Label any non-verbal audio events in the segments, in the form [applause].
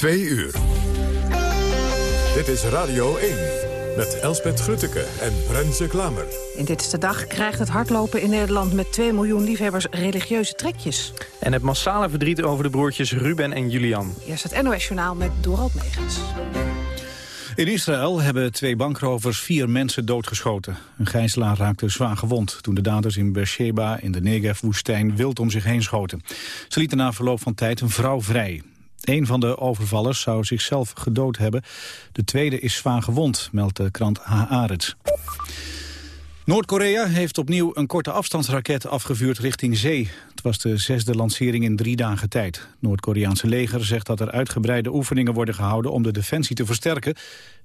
Twee uur. Dit is Radio 1 met Elspet Grutteke en Renze Klamer. In Dit is de Dag krijgt het hardlopen in Nederland... met 2 miljoen liefhebbers religieuze trekjes. En het massale verdriet over de broertjes Ruben en Julian. Eerst het NOS-journaal met Dorald Megens. In Israël hebben twee bankrovers vier mensen doodgeschoten. Een gijzelaar raakte zwaar gewond toen de daders in Beersheba in de Negev-woestijn wild om zich heen schoten. Ze lieten na verloop van tijd een vrouw vrij. Een van de overvallers zou zichzelf gedood hebben. De tweede is zwaar gewond, meldt de krant Haaretz. Noord-Korea heeft opnieuw een korte afstandsraket afgevuurd richting zee. Het was de zesde lancering in drie dagen tijd. Noord-Koreaanse leger zegt dat er uitgebreide oefeningen worden gehouden om de defensie te versterken.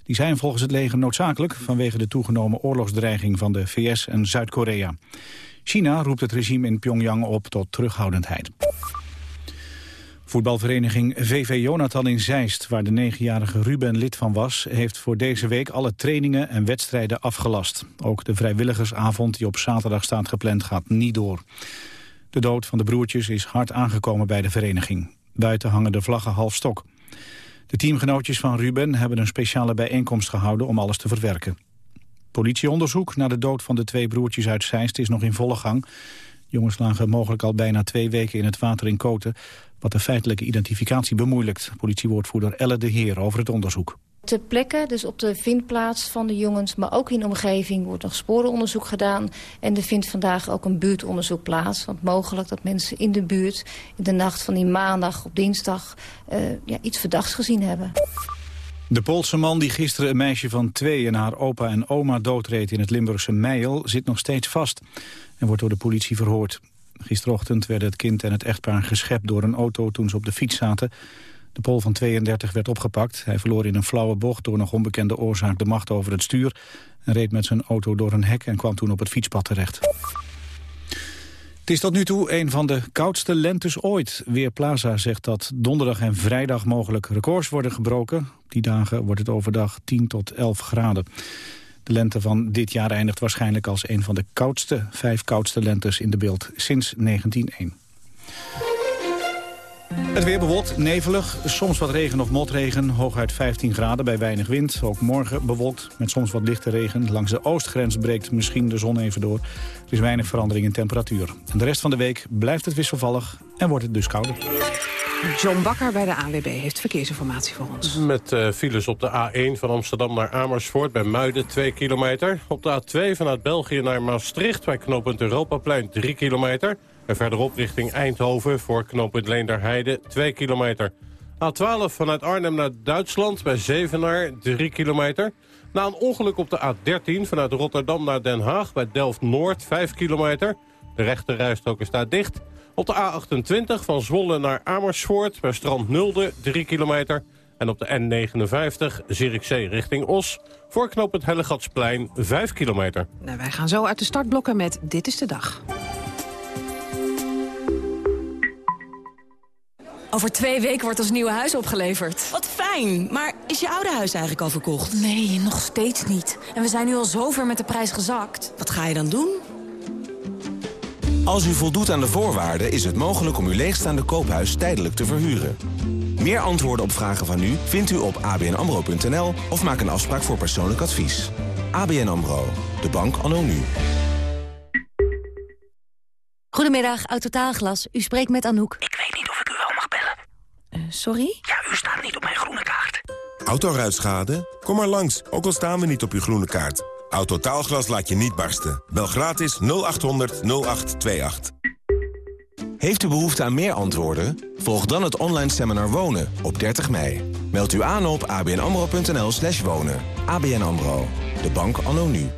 Die zijn volgens het leger noodzakelijk vanwege de toegenomen oorlogsdreiging van de VS en Zuid-Korea. China roept het regime in Pyongyang op tot terughoudendheid. Voetbalvereniging VV Jonathan in Zeist, waar de negenjarige Ruben lid van was, heeft voor deze week alle trainingen en wedstrijden afgelast. Ook de vrijwilligersavond die op zaterdag staat gepland gaat niet door. De dood van de broertjes is hard aangekomen bij de vereniging. Buiten hangen de vlaggen half stok. De teamgenootjes van Ruben hebben een speciale bijeenkomst gehouden om alles te verwerken. Politieonderzoek naar de dood van de twee broertjes uit Zeist is nog in volle gang. Jongens lagen mogelijk al bijna twee weken in het water in Koten wat de feitelijke identificatie bemoeilijkt. Politiewoordvoerder Elle de Heer over het onderzoek. Ter plekke, dus op de vindplaats van de jongens, maar ook in de omgeving wordt nog sporenonderzoek gedaan. En er vindt vandaag ook een buurtonderzoek plaats. Want mogelijk dat mensen in de buurt in de nacht van die maandag op dinsdag uh, ja, iets verdachts gezien hebben. De Poolse man die gisteren een meisje van twee en haar opa en oma doodreed in het Limburgse Meijel zit nog steeds vast en wordt door de politie verhoord. Gisterochtend werden het kind en het echtpaar geschept door een auto toen ze op de fiets zaten. De Pool van 32 werd opgepakt. Hij verloor in een flauwe bocht door nog onbekende oorzaak de macht over het stuur... en reed met zijn auto door een hek en kwam toen op het fietspad terecht. Het is tot nu toe een van de koudste lentes ooit. Weerplaza zegt dat donderdag en vrijdag mogelijk records worden gebroken. Op die dagen wordt het overdag 10 tot 11 graden. De lente van dit jaar eindigt waarschijnlijk als een van de koudste, vijf koudste lentes in de beeld sinds 1901. Het weer bewolkt, nevelig, soms wat regen of motregen, hooguit 15 graden bij weinig wind. Ook morgen bewolkt met soms wat lichte regen. Langs de oostgrens breekt misschien de zon even door. Er is weinig verandering in temperatuur. En de rest van de week blijft het wisselvallig en wordt het dus kouder. John Bakker bij de AWB heeft verkeersinformatie voor ons. Met uh, files op de A1 van Amsterdam naar Amersfoort bij Muiden 2 kilometer. Op de A2 vanuit België naar Maastricht bij knooppunt Europaplein 3 kilometer. En verderop richting Eindhoven voor knooppunt Leenderheide 2 kilometer. A12 vanuit Arnhem naar Duitsland bij Zevenaar 3 kilometer. Na een ongeluk op de A13 vanuit Rotterdam naar Den Haag bij Delft-Noord 5 kilometer. De rechterrijstrook is daar dicht. Op de A28 van Zwolle naar Amersfoort bij Strand Nulde 3 kilometer. En op de N59 Zierikzee richting Os voor knooppunt Hellegatsplein 5 kilometer. Nou, wij gaan zo uit de startblokken met Dit is de Dag. Over twee weken wordt ons nieuwe huis opgeleverd. Wat fijn, maar is je oude huis eigenlijk al verkocht? Nee, nog steeds niet. En we zijn nu al zover met de prijs gezakt. Wat ga je dan doen? Als u voldoet aan de voorwaarden is het mogelijk om uw leegstaande koophuis tijdelijk te verhuren. Meer antwoorden op vragen van u vindt u op abnamro.nl of maak een afspraak voor persoonlijk advies. ABN AMRO, de bank anno nu. Goedemiddag, Autotaalglas. U spreekt met Anouk. Ik weet niet of ik u wel mag bellen. Uh, sorry? Ja, u staat niet op mijn groene kaart. Autoruitschade? Kom maar langs, ook al staan we niet op uw groene kaart. Autotaalglas laat je niet barsten. Bel gratis 0800 0828. Heeft u behoefte aan meer antwoorden? Volg dan het online seminar Wonen op 30 mei. Meld u aan op abnamro.nl slash wonen. ABN AMRO, de bank anno nu.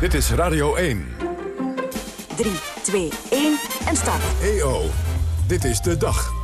Dit is Radio 1. 3, 2, 1 en start. EO, dit is de dag.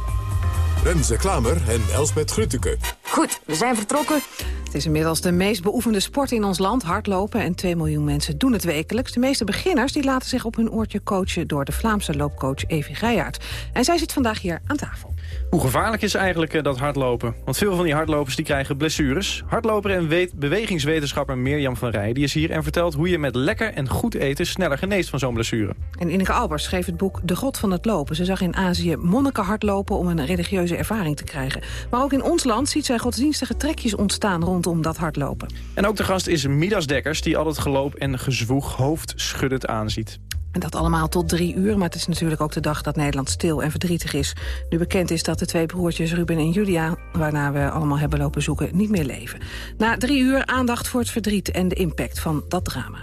Renze Klamer en Elsbeth Grutteke. Goed, we zijn vertrokken. Het is inmiddels de meest beoefende sport in ons land, hardlopen. En 2 miljoen mensen doen het wekelijks. De meeste beginners die laten zich op hun oortje coachen... door de Vlaamse loopcoach Evi Geijaard. En zij zit vandaag hier aan tafel. Hoe gevaarlijk is eigenlijk eh, dat hardlopen? Want veel van die hardlopers die krijgen blessures. Hardloper en bewegingswetenschapper Mirjam van Rij die is hier en vertelt hoe je met lekker en goed eten sneller geneest van zo'n blessure. En Ineke Albers schreef het boek De God van het Lopen. Ze zag in Azië monniken hardlopen om een religieuze ervaring te krijgen. Maar ook in ons land ziet zij godsdienstige trekjes ontstaan rondom dat hardlopen. En ook de gast is Midas Dekkers die al het geloop en gezwoeg hoofdschuddend aanziet. En dat allemaal tot drie uur, maar het is natuurlijk ook de dag dat Nederland stil en verdrietig is. Nu bekend is dat de twee broertjes Ruben en Julia, waarna we allemaal hebben lopen zoeken, niet meer leven. Na drie uur aandacht voor het verdriet en de impact van dat drama.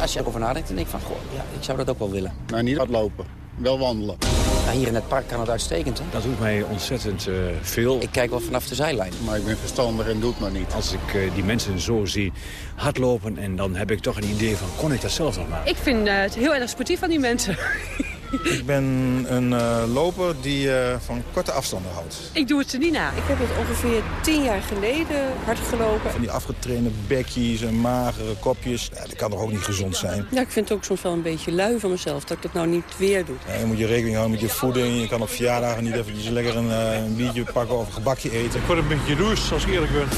Als je erover nadenkt, dan denk ik van, goh, ja, ik zou dat ook wel willen. Nou, niet hardlopen, wel wandelen. Ja, hier in het park kan het uitstekend, hè? Dat doet mij ontzettend uh, veel. Ik kijk wel vanaf de zijlijn. Maar ik ben verstandig en doe het maar niet. Als ik uh, die mensen zo zie hardlopen... en dan heb ik toch een idee van, kon ik dat zelf nog maar? Ik vind uh, het heel erg sportief van die mensen. [laughs] Ik ben een uh, loper die uh, van korte afstanden houdt. Ik doe het er niet na. Ik heb het ongeveer tien jaar geleden hard gelopen. Van die afgetrainde bekjes en magere kopjes, ja, dat kan toch ook niet gezond zijn? Ja, ik vind het ook soms wel een beetje lui van mezelf dat ik dat nou niet weer doe. Ja, je moet je rekening houden met je voeding. Je kan op verjaardagen niet eventjes lekker een, uh, een biertje pakken of een gebakje eten. Ik word een beetje jaloers, als ik eerlijk ben.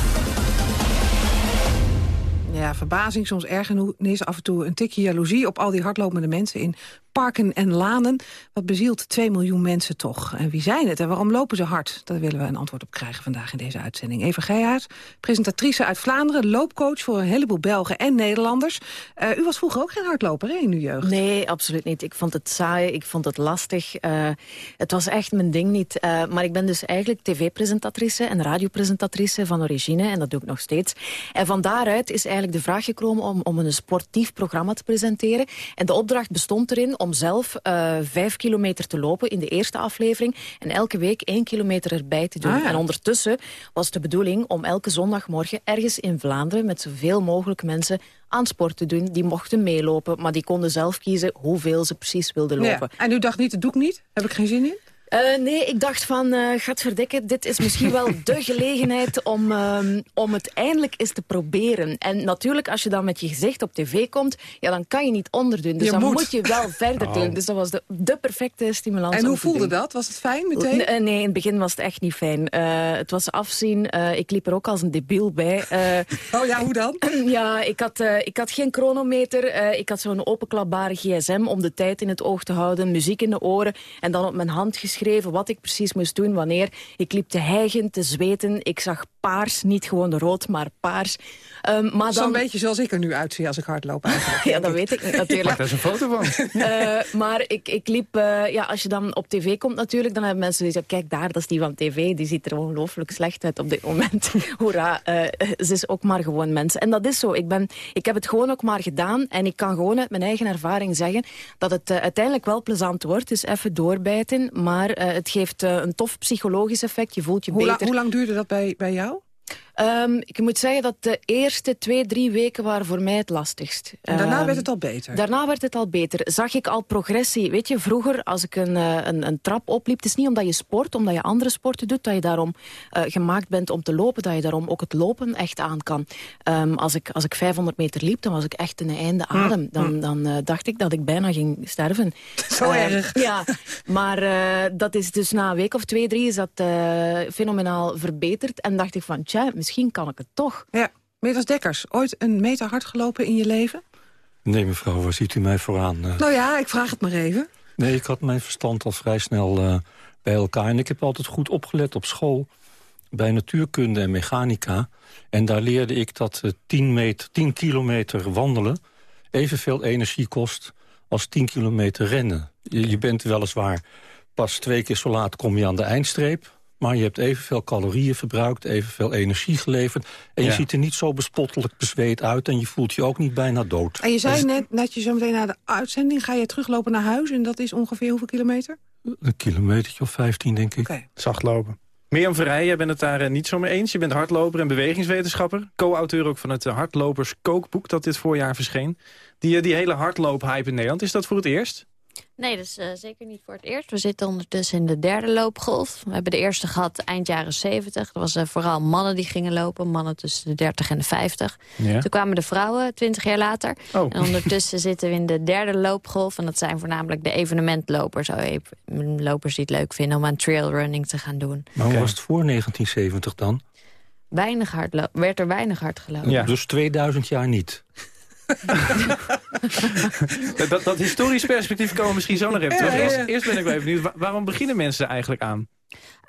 Ja, verbazing, soms ergernis, af en toe een tikje jaloezie... op al die hardlopende mensen in parken en lanen. Wat bezielt 2 miljoen mensen toch? En wie zijn het en waarom lopen ze hard? Daar willen we een antwoord op krijgen vandaag in deze uitzending. Eva Geijaard, presentatrice uit Vlaanderen... loopcoach voor een heleboel Belgen en Nederlanders. Uh, u was vroeger ook geen hardloper hè, in uw jeugd? Nee, absoluut niet. Ik vond het saai, ik vond het lastig. Uh, het was echt mijn ding niet. Uh, maar ik ben dus eigenlijk tv-presentatrice en radiopresentatrice van origine. En dat doe ik nog steeds. En van daaruit is eigenlijk de vraag gekomen om, om een sportief programma te presenteren. En de opdracht bestond erin om zelf uh, vijf kilometer te lopen in de eerste aflevering. En elke week één kilometer erbij te doen. Ah, ja. En ondertussen was de bedoeling om elke zondagmorgen ergens in Vlaanderen... met zoveel mogelijk mensen aan sport te doen. Die mochten meelopen, maar die konden zelf kiezen hoeveel ze precies wilden lopen. Ja. En u dacht niet, dat doe ik niet? Heb ik geen zin in? Uh, nee, ik dacht van, uh, gaat verdikken, dit is misschien wel de [laughs] gelegenheid om, um, om het eindelijk eens te proberen. En natuurlijk, als je dan met je gezicht op tv komt, ja, dan kan je niet onderdoen. Dus je dan moet. moet. je wel [laughs] verder doen. Dus dat was de, de perfecte stimulans. En hoe voelde doen. dat? Was het fijn meteen? Nee, nee, in het begin was het echt niet fijn. Uh, het was afzien. Ik liep er ook als een debiel bij. [laughs] Oh ja, hoe dan? [clears throat] ja, ik had, ik had geen chronometer. Ik had zo'n openklapbare gsm om de tijd in het oog te houden. Muziek in de oren. En dan op mijn hand geschreven wat ik precies moest doen, wanneer. Ik liep te hijgen, te zweten. Ik zag paars, niet gewoon rood, maar paars. Um, maar Zo'n dan... beetje zoals ik er nu uitzie als ik hardloop [laughs] eigenlijk. ja, dat weet ik niet, natuurlijk. Maak daar eens een foto van. uh, [laughs] maar ik, ik liep, uh, ja, als je dan op tv komt natuurlijk, dan hebben mensen die zeggen, kijk daar, dat is die van tv, die ziet er ongelooflijk slecht uit op dit moment. [laughs] Hoera, uh, ze is ook maar gewoon mensen. En dat is zo, ik, ben, ik heb het gewoon ook maar gedaan en ik kan gewoon uit mijn eigen ervaring zeggen dat het uh, uiteindelijk wel plezant wordt, dus even doorbijten, maar uh, het geeft uh, een tof psychologisch effect, je voelt je hoe beter. La, hoe lang duurde dat bij, bij jou? Um, ik moet zeggen dat de eerste twee, drie weken waren voor mij het lastigst. En daarna um, werd het al beter? Daarna werd het al beter. Zag ik al progressie. Weet je, vroeger als ik een, uh, een, een trap opliep... het is niet omdat je sport, omdat je andere sporten doet... dat je daarom uh, gemaakt bent om te lopen. Dat je daarom ook het lopen echt aan kan. Um, als, ik, als ik 500 meter liep, dan was ik echt een einde adem. Dan, dan uh, dacht ik dat ik bijna ging sterven. Zo erg? Ja, maar dat is dus na een week of twee, drie... is dat fenomenaal verbeterd. En dacht ik van, tja, misschien kan ik het toch. Ja, Dekkers, ooit een meter hard gelopen in je leven? Nee, mevrouw, waar ziet u mij vooraan? Uh... Nou ja, ik vraag het maar even. Nee, ik had mijn verstand al vrij snel uh, bij elkaar. En ik heb altijd goed opgelet op school bij natuurkunde en mechanica. En daar leerde ik dat uh, 10, meter, 10 kilometer wandelen evenveel energie kost als 10 kilometer rennen. Je, je bent weliswaar pas twee keer zo laat kom je aan de eindstreep... Maar je hebt evenveel calorieën verbruikt, evenveel energie geleverd. En je Ja. ziet er niet zo bespottelijk bezweet uit... en je voelt je ook niet bijna dood. En je zei net, net je zo meteen na de uitzending... ga je teruglopen naar huis en dat is ongeveer hoeveel kilometer? Een kilometertje of 15, denk ik. Zacht lopen. Mirjam Verrij, jij bent het daar eh, niet zo mee eens. Je bent hardloper en bewegingswetenschapper. Co-auteur ook van het eh, Hardlopers Kookboek dat dit voorjaar verscheen. Die, eh, die hele hardloophype in Nederland, is dat voor het eerst? Nee, dat is eh, zeker niet voor het eerst. We zitten ondertussen in de derde loopgolf. We hebben de eerste gehad eind jaren 70. Dat was eh, vooral mannen die gingen lopen. Mannen tussen de 30 en de 50. Ja. Toen kwamen de vrouwen 20 jaar later. Oh. En ondertussen [laughs] zitten we in de derde loopgolf. En dat zijn voornamelijk de evenementlopers. Oh, lopers die het leuk vinden om aan trailrunning te gaan doen. Maar hoe was het voor 1970 dan? Weinig hard werd er weinig hard gelopen. Dus 2000 jaar niet. [laughs] dat, dat, historisch perspectief komen we misschien zo nog even terug. Ja, ja, ja. Eerst, eerst ben ik wel even benieuwd, wa- waarom beginnen mensen er eigenlijk aan?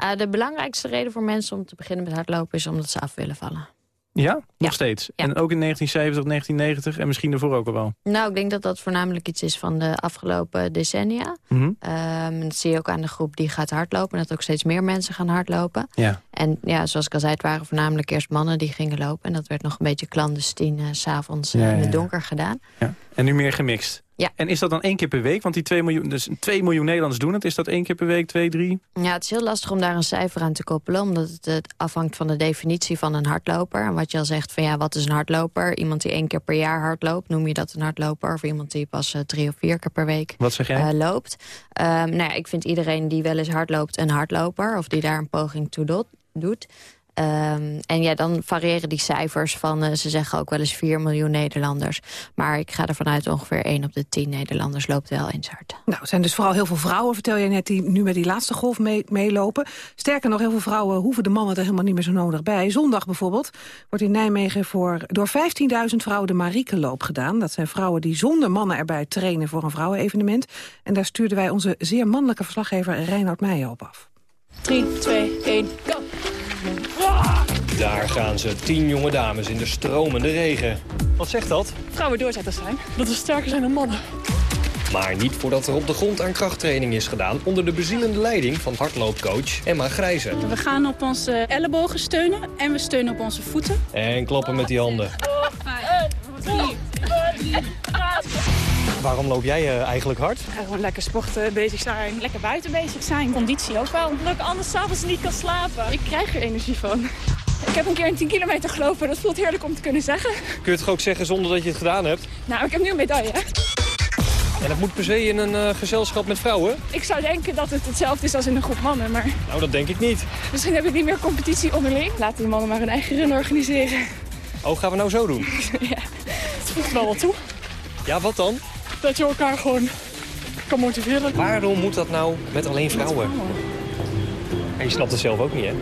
Uh, de belangrijkste reden voor mensen om te beginnen met hardlopen... is omdat ze af willen vallen. Ja? Nog steeds? En ook in 1970, 1990 en misschien daarvoor ook al wel? Nou, ik denk dat dat voornamelijk iets is van de afgelopen decennia. Mhm. Ehm, dat zie je ook aan de groep die gaat hardlopen. Dat ook steeds meer mensen gaan hardlopen. Ja. En ja, zoals ik al zei, het waren voornamelijk eerst mannen die gingen lopen. En dat werd nog een beetje clandestien, s s'avonds Ja, in het donker gedaan. Ja. En nu meer gemixt? Ja. En is dat dan één keer per week? Want die 2 miljoen, dus 2 miljoen Nederlanders doen het. Is dat één keer per week, twee, drie? Ja, het is heel lastig om daar een cijfer aan te koppelen... omdat het, afhangt van de definitie van een hardloper. En wat je al zegt van ja, wat is een hardloper? Iemand die één keer per jaar hardloopt, noem je dat een hardloper? Of iemand die pas eh, drie of vier keer per week Wat zeg jij? eh, loopt? Ehm, nou ja, ik vind iedereen die wel eens hardloopt een hardloper... of die daar een poging toe doet... Ehm, en ja, dan variëren die cijfers van, eh, ze zeggen ook wel eens 4 miljoen Nederlanders. Maar ik ga ervan uit ongeveer 1 op de 10 Nederlanders loopt wel eens hard. Nou, het zijn dus vooral heel veel vrouwen, vertel je net, die nu met die laatste golf mee- meelopen. Sterker nog, heel veel vrouwen hoeven de mannen er helemaal niet meer zo nodig bij. Zondag bijvoorbeeld wordt in Nijmegen voor, door 15.000 vrouwen de Mariekenloop gedaan. Dat zijn vrouwen die zonder mannen erbij trainen voor een vrouwenevenement. En daar stuurden wij onze zeer mannelijke verslaggever Reinoud Meijer op af. 3, 2, 1, go! Daar gaan ze, tien jonge dames in de stromende regen. Wat zegt dat? Vrouwen doorzetters zijn. Dat we sterker zijn dan mannen. Maar niet voordat er op de grond aan krachttraining is gedaan... onder de bezielende leiding van hardloopcoach Emma Grijze. We gaan op onze ellebogen steunen en we steunen op onze voeten. En klappen met die handen. Waarom loop jij eh, eigenlijk hard? Ja, gewoon lekker sporten, bezig zijn. Lekker buiten bezig zijn. Conditie ook wel. Omdat ik anders s'avonds niet kan slapen. Ik krijg er energie van. Ik heb een keer een 10 kilometer gelopen. Dat voelt heerlijk om te kunnen zeggen. Kun je het ook zeggen zonder dat je het gedaan hebt? Nou, ik heb nu een medaille. En dat moet per se in een eh, gezelschap met vrouwen? Ik zou denken dat het hetzelfde is als in een groep mannen. Maar Nou, dat denk ik niet. misschien heb ik niet meer competitie onderling. Laten die mannen maar hun eigen run organiseren. Oh, gaan we nou zo doen? [laughs] ja, het voegt wel wat toe. Ja, wat dan? Dat je elkaar gewoon kan motiveren. Waarom moet dat nou met alleen vrouwen? En je snapt het zelf ook niet, hè?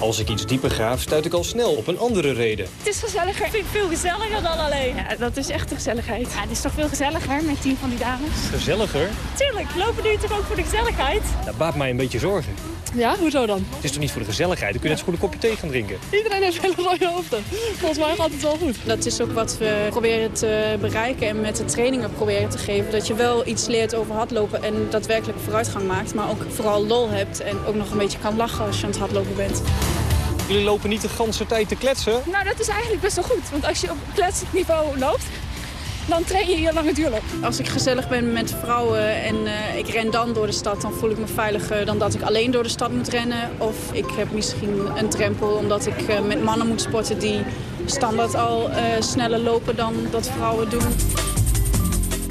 Als ik iets dieper graaf, stuit ik al snel op een andere reden. Het is gezelliger. Ik vind het veel gezelliger dan alleen. Ja, dat is echt de gezelligheid. Ja, het is toch veel gezelliger met tien van die dames? Gezelliger? Tuurlijk, lopen die toch ook voor de gezelligheid? Dat baart mij een beetje zorgen. Ja, hoezo dan? Het is toch niet voor de gezelligheid? Dan kun je net zo goed een kopje thee gaan drinken. Iedereen heeft hele rode hoofden. Volgens mij gaat het wel goed. Dat is ook wat we proberen te bereiken en met de trainingen proberen te geven. Dat je wel iets leert over hardlopen en daadwerkelijk vooruitgang maakt. Maar ook vooral lol hebt en ook nog een beetje kan lachen als je aan het hardlopen bent. Jullie lopen niet de ganse tijd te kletsen. Nou, dat is eigenlijk best wel goed. Want als je op kletsend niveau loopt, dan train je hier lange duurloop. Als ik gezellig ben met vrouwen en eh, ik ren dan door de stad... dan voel ik me veiliger dan dat ik alleen door de stad moet rennen. Of ik heb misschien een drempel omdat ik eh, met mannen moet sporten... die standaard al eh, sneller lopen dan dat vrouwen doen.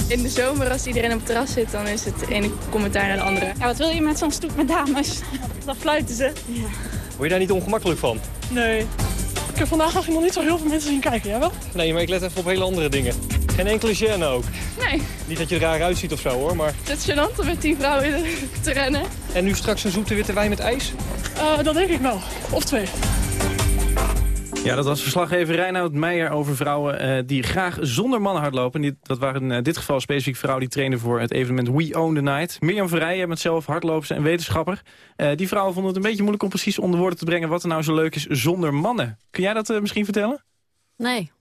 In de zomer, als iedereen op het terras zit, dan is het ene commentaar naar de andere. Ja, wat wil je met zo'n stoet met dames? Dan fluiten ze. Ja. Word je daar niet ongemakkelijk van? Nee. Ik heb vandaag nog niet zo heel veel mensen zien kijken, jij wel? Nee, maar ik let even op hele andere dingen. Geen enkele gêne ook. Nee, Niet dat je er raar uitziet of zo hoor, maar... het is gênant om met tien vrouwen te rennen. En nu straks een zoete witte wijn met ijs? Uh, dat denk ik wel. Of twee. Ja, dat was verslaggever Reinoud Meijer over vrouwen eh, die graag zonder mannen hardlopen. Die, dat waren in eh, dit geval specifiek vrouwen die trainen voor het evenement We Own the Night. Mirjam Verrijen, jij bent zelf hardloopster en wetenschapper. Eh, die vrouwen vonden het een beetje moeilijk om precies onder woorden te brengen wat er nou zo leuk is zonder mannen. Kun jij dat eh, misschien vertellen? Nee.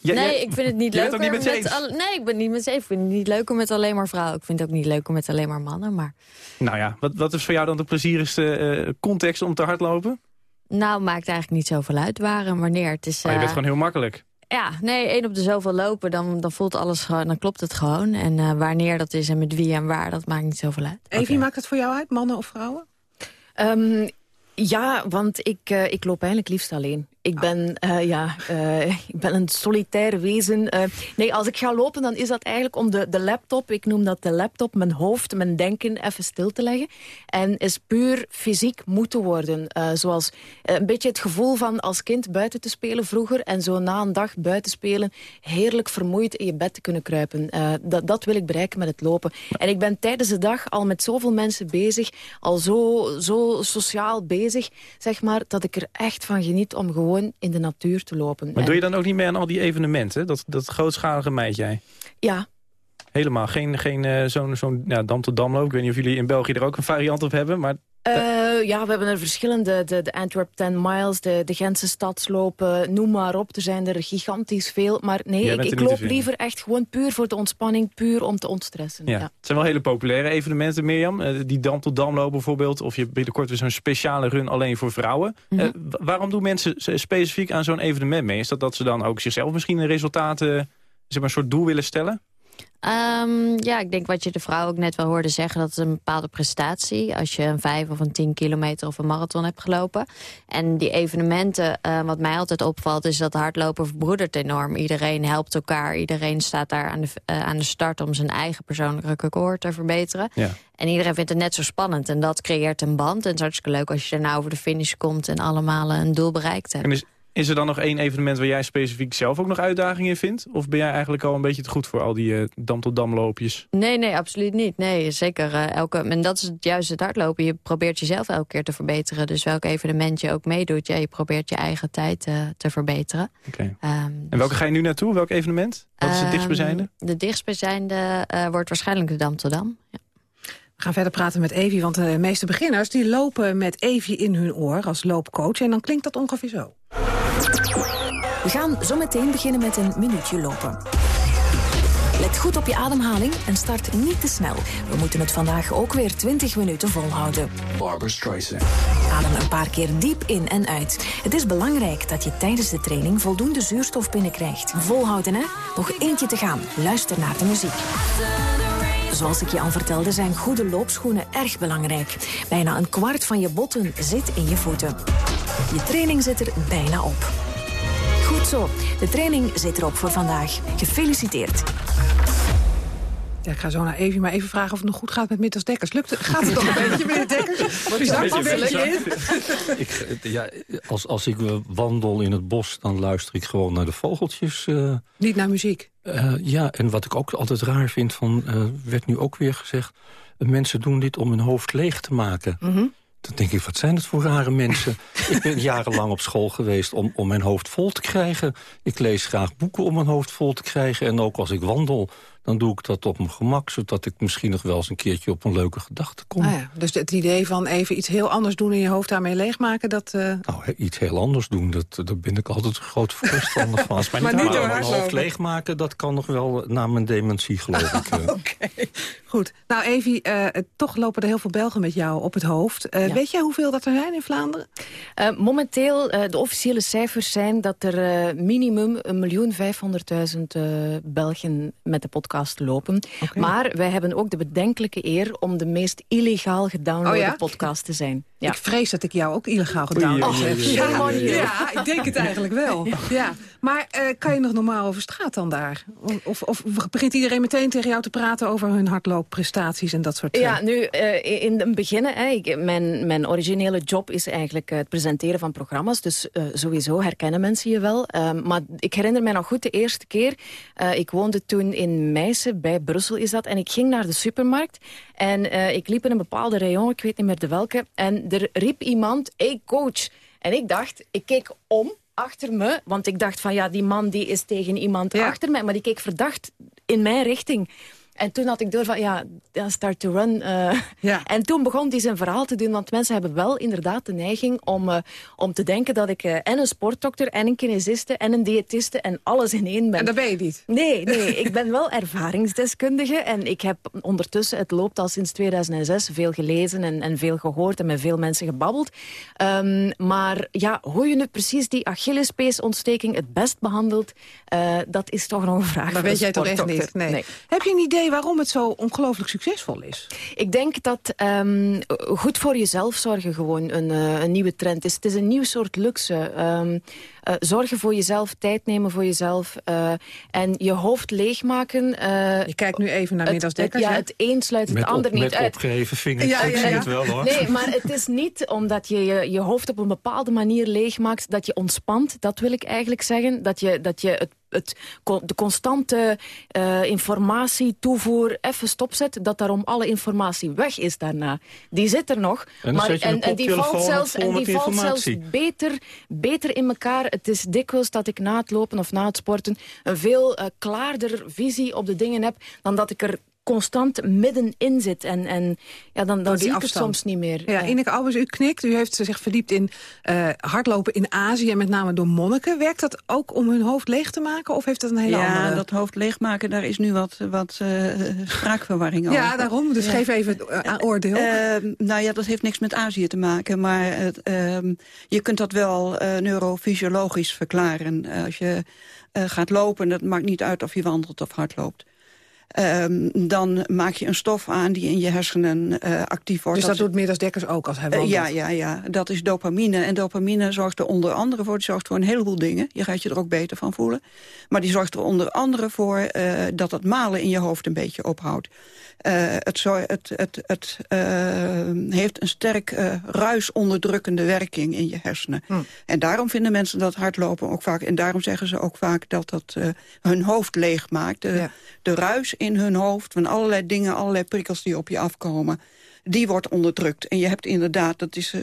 Ja, nee, ik vind het niet Je bent leuker ook niet met al- Nee, ik ben niet met ze. Ik vind het niet leuker met alleen maar vrouwen. Ik vind het ook niet leuker met alleen maar mannen. Maar Nou ja, wat, wat is voor jou dan de plezierigste eh, context om te hardlopen? nou, maakt eigenlijk niet zoveel uit waar en wanneer. Het is, Oh, je bent eh, gewoon heel makkelijk. Ja, nee, één op de zoveel lopen, dan, dan voelt alles gewoon, dan klopt het gewoon. En eh, wanneer dat is en met wie en waar, dat maakt niet zoveel uit. Evie, maakt het voor jou uit, mannen of vrouwen? Ehm, ja, want ik, eh, ik loop eigenlijk liefst alleen. Ik ben, eh, ja, eh, ik ben een solitair wezen. Eh, nee, als ik ga lopen, dan is dat eigenlijk om de, de laptop... ik noem dat de laptop, mijn hoofd, mijn denken even stil te leggen. En is puur fysiek moeten worden. zoals een beetje het gevoel van als kind buiten te spelen vroeger... en zo na een dag buiten spelen heerlijk vermoeid in je bed te kunnen kruipen. dat, dat wil ik bereiken met het lopen. En ik ben tijdens de dag al met zoveel mensen bezig... al zo, zo sociaal bezig, zeg maar... dat ik er echt van geniet om gewoon in de natuur te lopen. Maar doe je dan ook niet mee aan al die evenementen? Dat, dat grootschalige meid jij? Ja, Helemaal. Geen, geen uh, zo'n zo'n ja, dam tot damloop. Ik weet niet of jullie in België er ook een variant op hebben. Maar uh, ja, we hebben er verschillende. De, de Antwerp 10 Miles, de, de Gentse stadslopen, noem maar op. Er zijn er gigantisch veel. Maar nee, ik, ik loop liever echt gewoon puur voor de ontspanning. Puur om te ontstressen. Ja. Het zijn wel hele populaire evenementen, Mirjam. Uh, die dam tot damloop bijvoorbeeld. Of je binnenkort weer zo'n speciale run alleen voor vrouwen. Mm -hmm. uh, waarom doen mensen specifiek aan zo'n evenement mee? Is dat dat ze dan ook zichzelf misschien een resultaten... zeg maar, een soort doel willen stellen? Um, ja, ik denk wat je de vrouw ook net wel hoorde zeggen... dat is een bepaalde prestatie. Als je een vijf of een tien kilometer of een marathon hebt gelopen. En die evenementen, uh, wat mij altijd opvalt... is dat hardlopen verbroedert enorm. Iedereen helpt elkaar. Iedereen staat daar aan de, uh, aan de start om zijn eigen persoonlijke record te verbeteren. Ja. En iedereen vindt het net zo spannend. En dat creëert een band. En het is hartstikke leuk als je daarna over de finish komt... en allemaal een doel bereikt hebt. Is er dan nog één evenement waar jij specifiek zelf ook nog uitdagingen in vindt? Of ben jij eigenlijk al een beetje te goed voor al die uh, dam-tot-dam loopjes? Nee, nee, absoluut niet. Nee, zeker. Uh, elke, en dat is het juiste het hardlopen. Je probeert jezelf elke keer te verbeteren. Dus welk evenement je ook meedoet, ja, je probeert je eigen tijd uh, te verbeteren. Okay. Um, en welke ga je nu naartoe? Welk evenement? Wat is het um, dichtstbijzijnde? De dichtstbijzijnde wordt waarschijnlijk de dam-tot-dam. Ja. We gaan verder praten met Evi, want de meeste beginners... die lopen met Evi in hun oor als loopcoach. En dan klinkt dat ongeveer zo. We gaan zometeen beginnen met een minuutje lopen. Let goed op je ademhaling en start niet te snel. We moeten het vandaag ook weer 20 minuten volhouden. Barbara Streisand. Adem een paar keer diep in en uit. Het is belangrijk dat je tijdens de training voldoende zuurstof binnenkrijgt. Volhouden hè? Nog eentje te gaan. Luister naar de muziek. Zoals ik je al vertelde zijn goede loopschoenen erg belangrijk. Bijna een kwart van je botten zit in je voeten. Je training zit er bijna op. Goed zo, de training zit erop voor vandaag. Gefeliciteerd. Ja, ik ga zo naar Evie, maar even vragen of het nog goed gaat met Mittels Dekkers. Lukt het? Gaat het nog een [laughs] beetje, meneer Dekkers? Wat is daar ik, ja, als, als ik wandel in het bos, dan luister ik gewoon naar de vogeltjes. Uh, Niet naar muziek? Uh, ja, en wat ik ook altijd raar vind, van, uh, werd nu ook weer gezegd... mensen doen dit om hun hoofd leeg te maken. Mm -hmm. Dan denk ik, wat zijn het voor rare mensen? [laughs] ik ben jarenlang op school geweest om, om mijn hoofd vol te krijgen. Ik lees graag boeken om mijn hoofd vol te krijgen. En ook als ik wandel, dan doe ik dat op mijn gemak... zodat ik misschien nog wel eens een keertje op een leuke gedachte kom. Ah ja, dus het idee van even iets heel anders doen in je hoofd daarmee leegmaken... dat... Uh... Nou, iets heel anders doen, dat, daar ben ik altijd een groot voorstander van. [laughs] maar, maar niet door mijn hoofd leegmaken, dat kan nog wel na mijn dementie, geloof ik. [laughs] Oké, okay. goed. Nou, Evie, uh, toch lopen er heel veel Belgen met jou op het hoofd. Uh, ja. Weet jij hoeveel dat er zijn in Vlaanderen? momenteel, de officiële cijfers zijn dat er minimum 1.500.000 Belgen met de podcast lopen. Okay. Maar wij hebben ook de bedenkelijke eer om de meest illegaal gedownloade oh ja? podcast te zijn. Ja. Ik vrees dat ik jou ook illegaal gedownload heb. Oh, ja, ja, ik denk het eigenlijk wel. Ja. Maar uh, kan je nog normaal over straat dan daar? Of, of, begint iedereen meteen tegen jou te praten over hun hardloopprestaties en dat soort dingen? Ja, nu uh, in het begin, hè, mijn, mijn originele job is eigenlijk het presenteren van programma's. Dus uh, sowieso herkennen mensen je wel. maar ik herinner mij nog goed de eerste keer. ik woonde toen in Meissen, bij Brussel is dat. En ik ging naar de supermarkt. En ik liep in een bepaalde rayon, ik weet niet meer de welke. En er riep iemand, hey coach. En ik dacht, ik keek om achter me, want ik dacht van ja, die man die is tegen iemand ja. achter mij, maar die keek verdacht in mijn richting. En toen had ik door van, ja, start to run. Uh, ja. [laughs] En toen begon hij zijn verhaal te doen. Want mensen hebben wel inderdaad de neiging om, uh, om te denken... dat ik uh, en een sportdokter en een kinesiste en een diëtiste... en alles in één ben. En dat ben je niet? Nee, nee [laughs] ik ben wel ervaringsdeskundige. En ik heb ondertussen, het loopt al sinds 2006... veel gelezen en, en veel gehoord en met veel mensen gebabbeld. Um, maar ja, hoe je nu precies die Achillespeesontsteking het best behandelt... dat is toch nog een vraag Maar weet jij toch echt niet? Nee. nee. Heb je een idee waarom het zo ongelooflijk succesvol is? Ik denk dat um, goed voor jezelf zorgen gewoon een, uh, een, nieuwe trend is. Het is een nieuw soort luxe. Um, uh, zorgen voor jezelf, tijd nemen voor jezelf. Uh, en je hoofd leegmaken. je kijkt nu even naar Middelsdekkers. Ja, het een sluit het ander niet met uit. Met opgeheven vingers, ja, ja, ja. ik zie het wel hoor. Nee, maar het is niet omdat je, je je hoofd op een bepaalde manier leegmaakt... dat je ontspant, dat wil ik eigenlijk zeggen. Dat je, dat je het het, de constante uh, informatie toevoer even stopzet... dat daarom alle informatie weg is daarna. Die zit er nog, en maar, en, en die valt zelfs, en die valt zelfs beter, beter in elkaar. Het is dikwijls dat ik na het lopen of na het sporten... een veel uh, klaarder visie op de dingen heb... dan dat ik er constant middenin zit. En, en ja, dan, dan zie ik het soms niet meer. Ja, Ineke Albers, u knikt. U heeft zich verdiept in uh, hardlopen in Azië, met name door monniken. Werkt dat ook om hun hoofd leeg te maken? Of heeft dat een hele ja, andere... Ja, dat hoofd leegmaken, daar is nu wat, wat uh, spraakverwarring over. Ja, daarom. Dus ja. geef even het uh, oordeel. Uh, nou ja, dat heeft niks met Azië te maken. Maar ehm, je kunt dat wel neurofysiologisch verklaren. als je gaat lopen, dat maakt niet uit of je wandelt of hardloopt. Um, dan maak je een stof aan die in je hersenen uh, actief wordt. Dus dat, dat doet Midas Dekkers ook als hij wandelt? Uh, ja, ja, ja, dat is dopamine. En dopamine zorgt er onder andere voor, die zorgt voor een heleboel dingen. Je gaat je er ook beter van voelen. Maar die zorgt er onder andere voor uh, dat het malen in je hoofd een beetje ophoudt. Het, het, het, het heeft een sterk ruisonderdrukkende werking in je hersenen. Hm. En daarom vinden mensen dat hardlopen ook vaak... en daarom zeggen ze ook vaak dat dat hun hoofd leeg maakt. De, ja. de ruis in hun hoofd van allerlei dingen, allerlei prikkels die op je afkomen... die wordt onderdrukt. En je hebt inderdaad, dat is...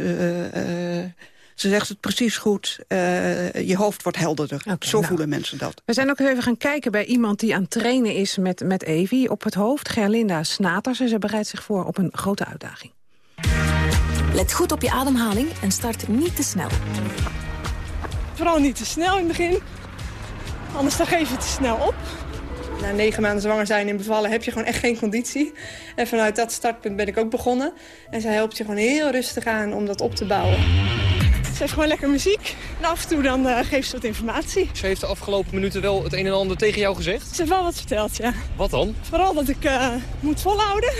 Ze zegt het precies goed. Uh, je hoofd wordt helderder. Okay, Zo nou, voelen mensen dat. We zijn ook even gaan kijken bij iemand die aan het trainen is met, met Evi op het hoofd. Gerlinda Snaters. En ze bereidt zich voor op een grote uitdaging. Let goed op je ademhaling en start niet te snel. Vooral niet te snel in het begin. Anders dan geef je te snel op. Na negen maanden zwanger zijn en bevallen heb je gewoon echt geen conditie. En vanuit dat startpunt ben ik ook begonnen. En zij helpt je gewoon heel rustig aan om dat op te bouwen. Ze heeft gewoon lekker muziek. En af en toe dan uh, geeft ze wat informatie. Ze heeft de afgelopen minuten wel het een en ander tegen jou gezegd? Ze heeft wel wat verteld, ja. Wat dan? Vooral dat ik uh, moet volhouden.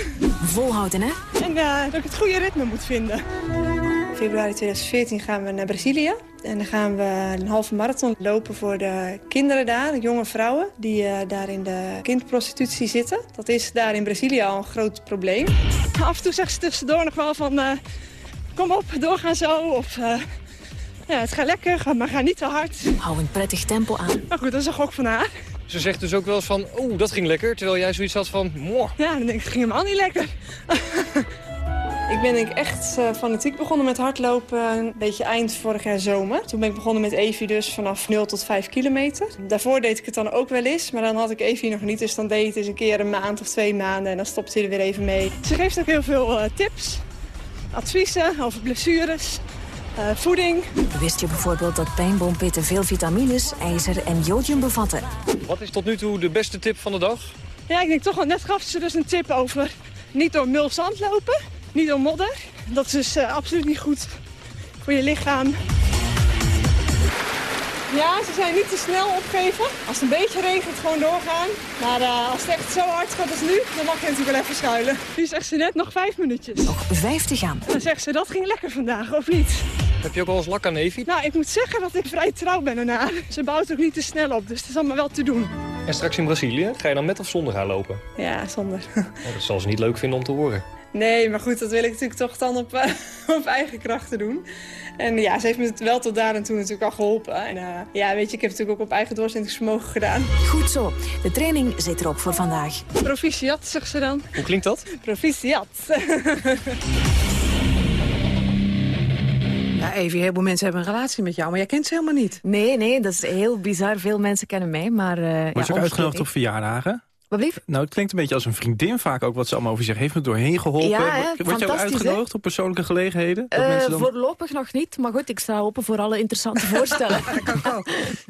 Volhouden, hè? En uh, dat ik het goede ritme moet vinden. Februari 2014 gaan we naar Brazilië. En dan gaan we een halve marathon lopen voor de kinderen daar, de jonge vrouwen... die uh, daar in de kindprostitutie zitten. Dat is daar in Brazilië al een groot probleem. Af en toe zegt ze tussendoor nog wel van... Uh, kom op, doorgaan zo. Of uh, ja, het gaat lekker, maar ga niet te hard. Hou een prettig tempo aan. Maar goed, dat is een gok van haar. Ze zegt dus ook wel eens van, oeh, dat ging lekker. Terwijl jij zoiets had van, moh. Ja, dan denk ik, het ging helemaal niet lekker. Ik ben denk ik echt uh, fanatiek begonnen met hardlopen een beetje eind vorig jaar zomer. Toen ben ik begonnen met Evi dus vanaf 0 tot 5 kilometer. Daarvoor deed ik het dan ook wel eens, maar dan had ik Evi nog niet. Dus dan deed ik het eens een keer een maand of twee maanden en dan stopte hij er weer even mee. Ze geeft ook heel veel uh, tips, adviezen over blessures. Uh, voeding. Wist je bijvoorbeeld dat pijnboompitten veel vitamines, ijzer en jodium bevatten? Wat is tot nu toe de beste tip van de dag? Ja, ik denk toch wel, net gaf ze dus een tip over niet door mul zand lopen. Niet door modder. Dat is dus uh, absoluut niet goed voor je lichaam. Ja, ze zijn niet te snel opgeven. Als het een beetje regent, gewoon doorgaan. Maar uh, als het echt zo hard gaat als nu, dan mag je natuurlijk wel even schuilen. Nu zegt ze net nog vijf minuutjes. Nog vijf te gaan. Dan zegt ze, dat ging lekker vandaag, of niet? Heb je ook al eens lak aan Evi? Nou, ik moet zeggen dat ik vrij trouw ben daarna. Ze bouwt ook niet te snel op, dus het is allemaal wel te doen. En straks in Brazilië, ga je dan met of zonder gaan lopen? Ja, zonder. Oh, dat zal ze niet leuk vinden om te horen. Nee, maar goed, dat wil ik natuurlijk toch dan op, uh, [laughs] op eigen krachten doen. En ja, ze heeft me wel tot daar en toen natuurlijk al geholpen. En uh, ja, weet je, ik heb het natuurlijk ook op eigen doorzettingsvermogen gedaan. Goed zo. De training zit erop voor vandaag. Proficiat, zegt ze dan. Hoe klinkt dat? Proficiat. Ja, Evie, heel veel mensen hebben een relatie met jou, maar jij kent ze helemaal niet. Nee, nee, dat is heel bizar. Veel mensen kennen mij, maar... Uh, Word je ja, ook uitgenodigd op verjaardagen? Wat lief? Nou, het klinkt een beetje als een vriendin vaak ook wat ze allemaal over zich heeft me doorheen geholpen. Ja, hè? Word je ook uitgenodigd hè? op persoonlijke gelegenheden? Uh, dan... Voorlopig nog niet, maar goed, ik sta open voor alle interessante [laughs] voorstellen.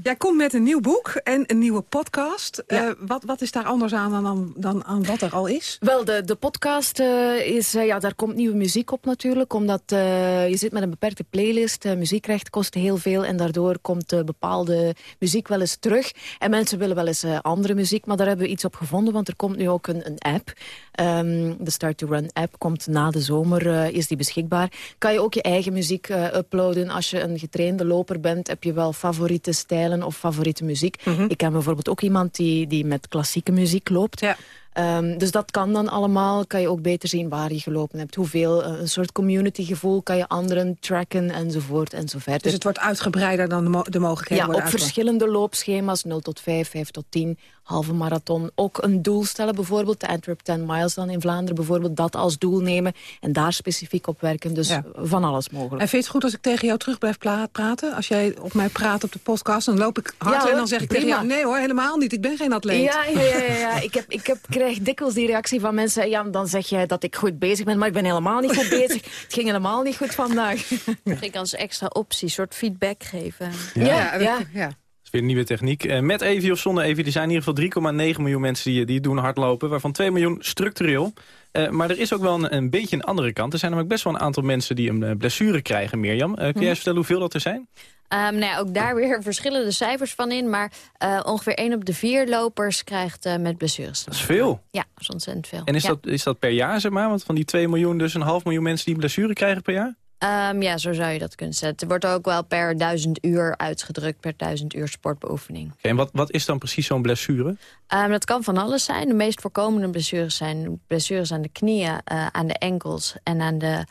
Jij komt met een nieuw boek en een nieuwe podcast. Ja. Uh, wat, wat is daar anders aan dan, dan aan wat er al is? Wel, de, de podcast uh, is, ja, daar komt nieuwe muziek op natuurlijk. Omdat je zit met een beperkte playlist. muziekrecht kost heel veel en daardoor komt bepaalde muziek wel eens terug. En mensen willen wel eens andere muziek, maar daar hebben we iets op gevonden want er komt nu ook een, een app. Ehm, de Start to Run app komt na de zomer, uh, is die beschikbaar. Kan je ook je eigen muziek uh, uploaden. Als je een getrainde loper bent, heb je wel favoriete stijlen of favoriete muziek. Mhm. Ik ken bijvoorbeeld ook iemand die, die met klassieke muziek loopt. Ja. Um, dus dat kan dan allemaal. Kan je ook beter zien waar je gelopen hebt. Hoeveel, uh, een soort community gevoel. Kan je anderen tracken enzovoort enzovoort. Dus het wordt uitgebreider dan de, mo de mogelijkheden Ja, op verschillende loopschema's. 0 tot 5, 5 tot 10, halve marathon. Ook een doel stellen bijvoorbeeld. De Antwerp 10 Miles dan in Vlaanderen bijvoorbeeld. Dat als doel nemen en daar specifiek op werken. Dus Ja. van alles mogelijk. En vind je het goed als ik tegen jou terug blijf praten? Als jij op mij praat op de podcast, dan loop ik hard Ja, en dan zeg ik prima. tegen jou... nee hoor, helemaal niet, ik ben geen atleet. Ja, ja, ja, ja, ja. Ik, heb, ik heb, [laughs] krijg dikwijls die reactie van mensen... ja, dan zeg jij dat ik goed bezig ben, maar ik ben helemaal niet goed bezig. [laughs] Het ging helemaal niet goed vandaag. [laughs] Ik als extra optie, soort feedback geven. Ja, ja. ja. Dat is weer een nieuwe techniek. Eh, met Evi of zonder Evi, er zijn in ieder geval 3,9 miljoen mensen die, die doen hardlopen. Waarvan 2 miljoen structureel. Eh, maar er is ook wel een, een beetje een andere kant. Er zijn namelijk best wel een aantal mensen die een eh, blessure krijgen, Mirjam. Kun jij Mhm. eens vertellen hoeveel dat er zijn? Ehm, nou ja, ook daar weer [laughs] verschillende cijfers van in. Maar eh, ongeveer 1 op de 4 lopers krijgt eh, met blessures. Dat is veel. Ja, dat is ontzettend veel. En is, ja. dat, is dat per jaar, zeg maar? Want van die 2 miljoen dus een half miljoen mensen die blessure krijgen per jaar? Ehm, ja, zo zou je dat kunnen zetten. Het wordt ook wel per duizend uur uitgedrukt, per duizend uur sportbeoefening. En wat, wat is dan precies zo'n blessure? Ehm, dat kan van alles zijn. De meest voorkomende blessures zijn blessures aan de knieën, eh, aan de enkels en aan de,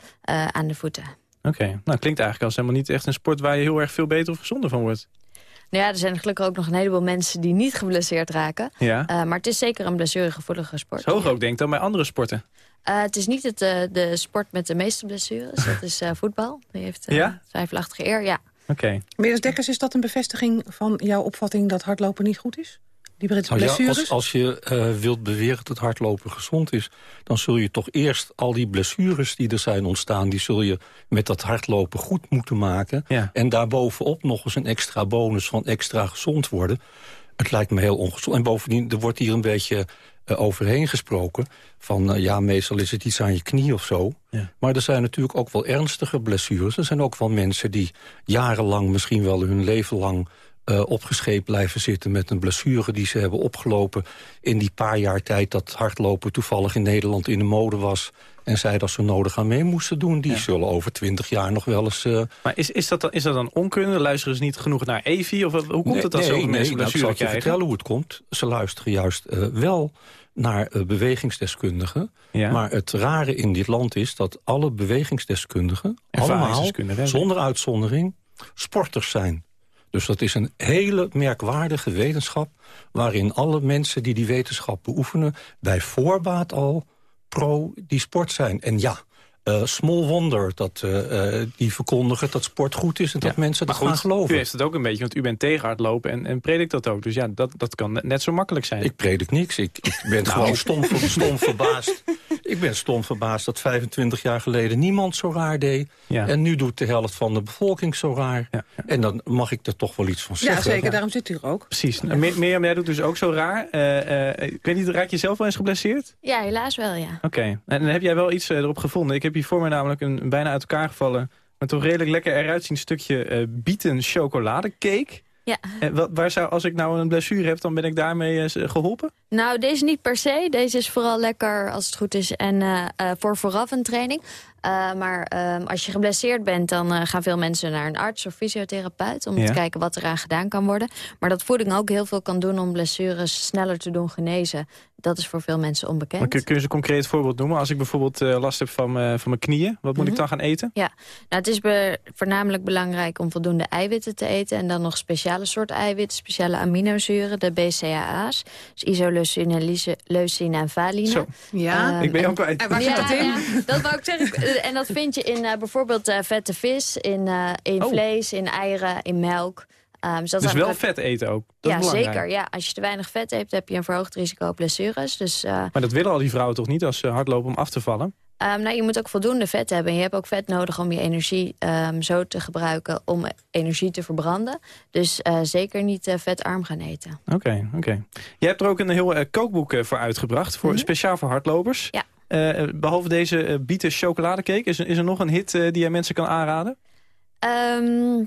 aan de voeten. Oké, nou klinkt eigenlijk als helemaal niet echt een sport waar je heel erg veel beter of gezonder van wordt. Nou ja, er zijn gelukkig ook nog een heleboel mensen die niet geblesseerd raken. Ja. Eh, maar het is zeker een blessuregevoelige sport. Zo hoog ook denk ik dan bij andere sporten. Eh, het is niet het, eh, de sport met de meeste blessures. Dat is eh, voetbal. Die heeft uh, Ja? twijfelachtige eer, ja. Oké. Meneer Dekkers, is dat een bevestiging van jouw opvatting dat hardlopen niet goed is? Die Nou ja, blessures? als, als je eh, wilt beweren dat hardlopen gezond is... dan zul je toch eerst al die blessures die er zijn ontstaan... die zul je met dat hardlopen goed moeten maken. Ja. En daarbovenop nog eens een extra bonus van extra gezond worden. Het lijkt me heel ongezond. En bovendien, er wordt hier een beetje eh, overheen gesproken... van eh, ja, meestal is het iets aan je knie of zo. Ja. Maar er zijn natuurlijk ook wel ernstige blessures. Er zijn ook wel mensen die jarenlang, misschien wel hun leven lang... eh, opgescheept blijven zitten met een blessure die ze hebben opgelopen... in die paar jaar tijd dat hardlopen toevallig in Nederland in de mode was... en zij dat ze nodig aan mee moesten doen. Die zullen over twintig jaar nog wel eens... eh, Maar is, is, dat dan, is dat dan onkunde? Luisteren ze niet genoeg naar Evi? Of hoe komt Nee, het dat nee, zoveel nee, mensen nou, ik zal je vertellen hoe het komt. Ze luisteren juist eh, wel naar bewegingsdeskundigen. Ja. Maar het rare in dit land is dat alle bewegingsdeskundigen... allemaal, zonder uitzondering, sporters zijn. Dus dat is een hele merkwaardige wetenschap... waarin alle mensen die die wetenschap beoefenen... bij voorbaat al pro die sport zijn. En ja, eh, small wonder dat eh, eh, die verkondigen dat sport goed is... en dat Ja. mensen dat gaan geloven. U heeft het ook een beetje, want u bent tegen hardlopen en, en predikt dat ook. Dus ja, dat, dat kan net- zo makkelijk zijn. Ik predik niks. Ik, ik ben Nou. gewoon stom, stom verbaasd. Ik ben stom verbaasd dat 25 jaar geleden niemand zo raar deed. Ja. En nu doet de helft van de bevolking zo raar. En dan mag ik er toch wel iets van ja, zeggen. zeker, daarom zit u er ook. Precies. Nou, Mir- Mirjam, jij doet dus ook zo raar. Eh, eh, ik weet niet, raak je zelf wel eens geblesseerd? Ja, helaas wel, ja. Oké. En heb jij wel iets erop gevonden? Ik heb hier voor me namelijk een, een bijna uit elkaar gevallen... maar toch redelijk lekker eruit zien stukje eh bieten chocoladecake. Ja. Eh, wa- waar zou, als ik nou een blessure heb, dan ben ik daarmee eh, geholpen? Nou, deze niet per se. Deze is vooral lekker, als het goed is, en voor vooraf een training. Eh, maar ehm, als je geblesseerd bent, dan eh, gaan veel mensen naar een arts of fysiotherapeut... om Ja. te kijken wat eraan gedaan kan worden. Maar dat voeding ook heel veel kan doen om blessures sneller te doen genezen... dat is voor veel mensen onbekend. Maar kun, kun je eens een concreet voorbeeld noemen? Als ik bijvoorbeeld eh, last heb van, mijn- van mijn knieën, wat moet ik Mhm. dan gaan eten? Ja, nou, het is be- voornamelijk belangrijk om voldoende eiwitten te eten... en dan nog speciale soort eiwitten, speciale aminozuren, de BCAA's. Dus isoleucine, leucine en valine. Zo. Ja, Ehm, ik ben en- kwijt. En waar zit ja, het in? ja, dat wou ik zeggen. En dat vind je in eh, bijvoorbeeld eh, vette vis, in, eh, in Oh. vlees, in eieren, in melk. Ehm, dus Dus wel vet eten ook. Dat Ja, zeker. Ja. Als je te weinig vet hebt, heb je een verhoogd risico op blessures. Dus Maar dat willen al die vrouwen toch niet als ze hardlopen om af te vallen? Ehm, nou, je moet ook voldoende vet hebben. Je hebt ook vet nodig om je energie ehm, zo te gebruiken om energie te verbranden. Dus zeker niet vetarm gaan eten. Oké, oké. Jij hebt er ook een heel kookboek voor uitgebracht, voor, speciaal voor hardlopers. Ja. Eh, eh, behalve deze eh bieten chocoladecake, is, er- is er nog een hit die jij mensen kan aanraden? Ehm,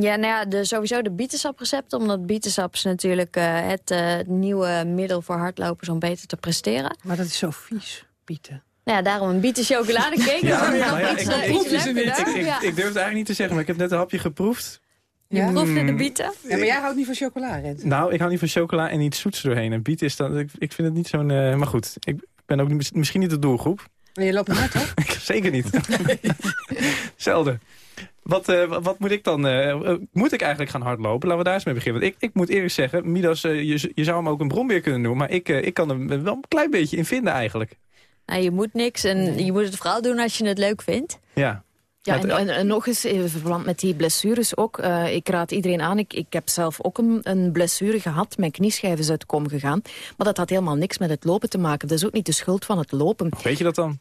Ja, nou ja, de, sowieso de bietensaprecepten. Omdat bietensap is natuurlijk uh, het uh, nieuwe middel voor hardlopers om beter te presteren. Maar dat is zo vies, bieten. Nou ja, daarom een bieten chocoladecake. [laughs] Ja, ja, ja, ik, ik, ik, ik, durf het eigenlijk niet te zeggen, maar ik heb net een hapje geproefd. Je Mm. proefde de bieten? Ja, maar jij houdt niet van chocola, Rent. Nou, ik hou niet van chocola en iets zoets doorheen. En bieten is dan, ik, ik vind het niet zo'n... Uh, maar goed, ik ben ook niet, misschien niet de doelgroep. Je loopt net, toch? [laughs] Zeker niet. [laughs] Zelden. Wat, uh, wat moet ik dan... Uh, moet ik eigenlijk gaan hardlopen? Laten we daar eens mee beginnen. Want ik, ik moet eerlijk zeggen, Midas, je, je zou hem ook een bronbeer kunnen noemen. Maar ik, ik kan er wel een klein beetje in vinden eigenlijk. Nou, je moet niks en je moet het vooral doen als je het leuk vindt. Ja. Ja, en, en, en, nog eens, in verband met die blessures ook. Uh, ik raad iedereen aan, ik, ik heb zelf ook een, een blessure gehad. Mijn knieschijf is uit kom gegaan. Maar dat had helemaal niks met het lopen te maken. Dat is ook niet de schuld van het lopen. Weet je dat dan?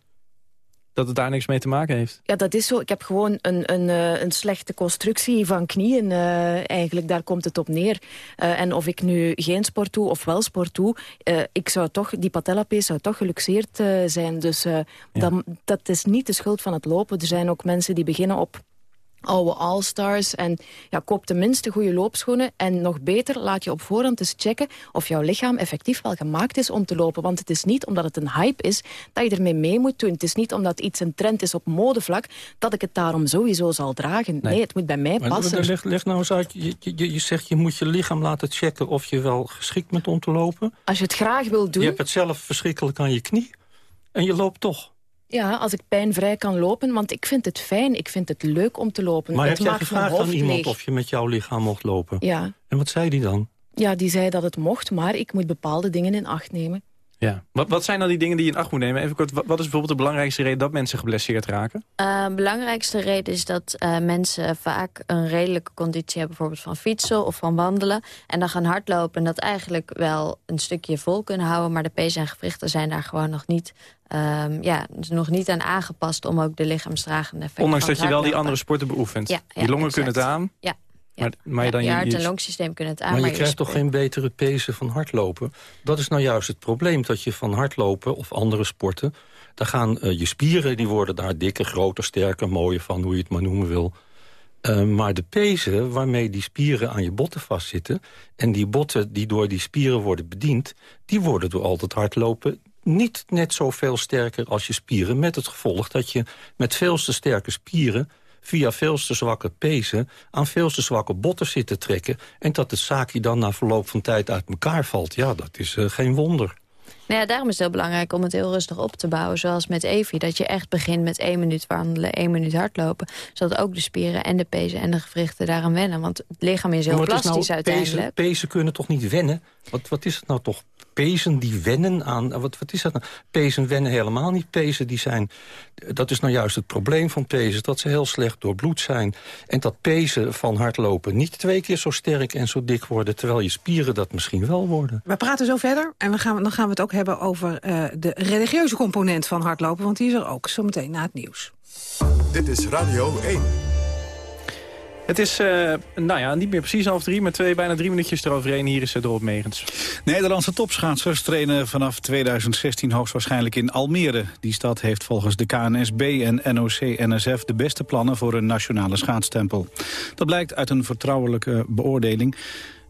Dat het daar niks mee te maken heeft? Ja, dat is zo. Ik heb gewoon een, een, een slechte constructie van knieën. Uh, eigenlijk, daar komt het op neer. Uh, en of ik nu geen sport doe of wel sport doe... Uh, ik zou toch, die patellapees zou toch geluxeerd zijn. Dus ja. dat, dat is niet de schuld van het lopen. Er zijn ook mensen die beginnen op oude All-Stars. En ja, koop tenminste goede loopschoenen. En nog beter, laat je op voorhand eens checken... of jouw lichaam effectief wel gemaakt is om te lopen. Want het is niet omdat het een hype is dat je ermee mee moet doen. Het is niet omdat iets een trend is op modevlak... dat ik het daarom sowieso zal dragen. Nee, nee het moet bij mij maar passen. Leg, leg nou eens uit, je, je, je zegt je moet je lichaam laten checken... of je wel geschikt bent om te lopen. Als je het graag wil doen... Je hebt het zelf verschrikkelijk aan je knie. En je loopt toch. Ja, als ik pijnvrij kan lopen, want ik vind het fijn. Ik vind het leuk om te lopen. Maar het heb jij gevraagd aan iemand leeg. of je met jouw lichaam mocht lopen? Ja. En wat zei die dan? Ja, die zei dat het mocht, maar ik moet bepaalde dingen in acht nemen. Ja. Wat, wat zijn dan die dingen die je in acht moet nemen? Even kort, wat, wat is bijvoorbeeld de belangrijkste reden dat mensen geblesseerd raken? De uh, belangrijkste reden is dat uh, mensen vaak een redelijke conditie hebben... bijvoorbeeld van fietsen of van wandelen. En dan gaan hardlopen en dat eigenlijk wel een stukje vol kunnen houden... maar de pees en gewrichten zijn daar gewoon nog niet, um, ja, dus nog niet aan aangepast... om ook de lichaamsdragende effecten Ondanks dat je wel die andere sporten beoefent. Ja, ja, die longen exact. kunnen het aan. Ja. Maar, maar dan je, hart- en longsysteem kunnen het aan. Maar je krijgt toch geen betere pezen van hardlopen? Dat is nou juist het probleem, dat je van hardlopen of andere sporten... daar gaan uh, je spieren, die worden daar dikker, groter, sterker, mooier van... hoe je het maar noemen wil. Uh, maar de pezen waarmee die spieren aan je botten vastzitten... en die botten die door die spieren worden bediend... die worden door al het hardlopen niet net zoveel sterker als je spieren... met het gevolg dat je met veel te sterke spieren via veel te zwakke pezen aan veel te zwakke botten zit te trekken... en dat het zaakje dan na verloop van tijd uit elkaar valt. Ja, dat is uh, geen wonder. Nou ja, daarom is het heel belangrijk om het heel rustig op te bouwen. Zoals met Evi, dat je echt begint met één minuut wandelen, één minuut hardlopen. Zodat ook de spieren en de pezen en de gewrichten daaraan wennen. Want het lichaam is heel plastisch is nou, uiteindelijk. Pezen, pezen kunnen toch niet wennen? Wat, wat is het nou toch? Pezen die wennen aan... Wat, wat is dat nou? Pezen wennen helemaal niet. Pezen die zijn... Dat is nou juist het probleem van pezen. Dat ze heel slecht doorbloed zijn. En dat pezen van hardlopen niet twee keer zo sterk en zo dik worden... terwijl je spieren dat misschien wel worden. We praten zo verder en we gaan, dan gaan we het ook hebben over uh, de religieuze component van hardlopen. Want die is er ook, zometeen na het nieuws. Dit is Radio 1. Het is, uh, nou ja, niet meer precies half drie, maar twee, bijna drie minuutjes eroverheen. Hier is uh, Dorot Megens. Nederlandse topschaatsers trainen vanaf 2016 hoogstwaarschijnlijk in Almere. Die stad heeft volgens de KNSB en NOC-NSF de beste plannen voor een nationale schaatstempel. Dat blijkt uit een vertrouwelijke beoordeling.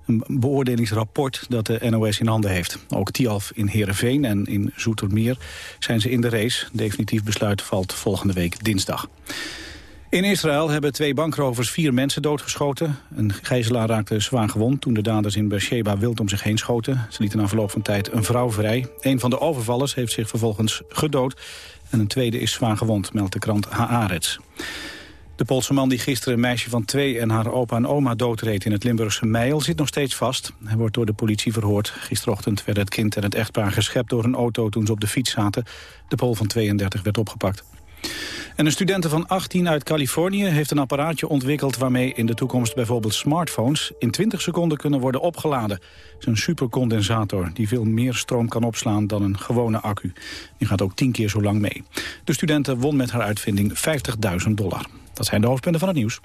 Een beoordelingsrapport dat de NOS in handen heeft. Ook Tialf in Heerenveen en in Zoetermeer zijn ze in de race. Definitief besluit valt volgende week dinsdag. In Israël hebben twee bankrovers vier mensen doodgeschoten. Een gijzelaar raakte zwaar gewond toen de daders in Beersheba wild om zich heen schoten. Ze lieten na verloop van tijd een vrouw vrij. Een van de overvallers heeft zich vervolgens gedood. En een tweede is zwaar gewond, meldt de krant Haaretz. De Poolse man die gisteren een meisje van twee en haar opa en oma doodreed in het Limburgse Meijel zit nog steeds vast. Hij wordt door de politie verhoord. Gisterochtend werden het kind en het echtpaar geschept door een auto toen ze op de fiets zaten. De Pool van 32 werd opgepakt. En een studente van 18 uit Californië heeft een apparaatje ontwikkeld... waarmee in de toekomst bijvoorbeeld smartphones in 20 seconden kunnen worden opgeladen. Het is een supercondensator die veel meer stroom kan opslaan dan een gewone accu. Die gaat ook 10 keer zo lang mee. De studente won met haar uitvinding 50.000 dollar. Dat zijn de hoofdpunten van het nieuws.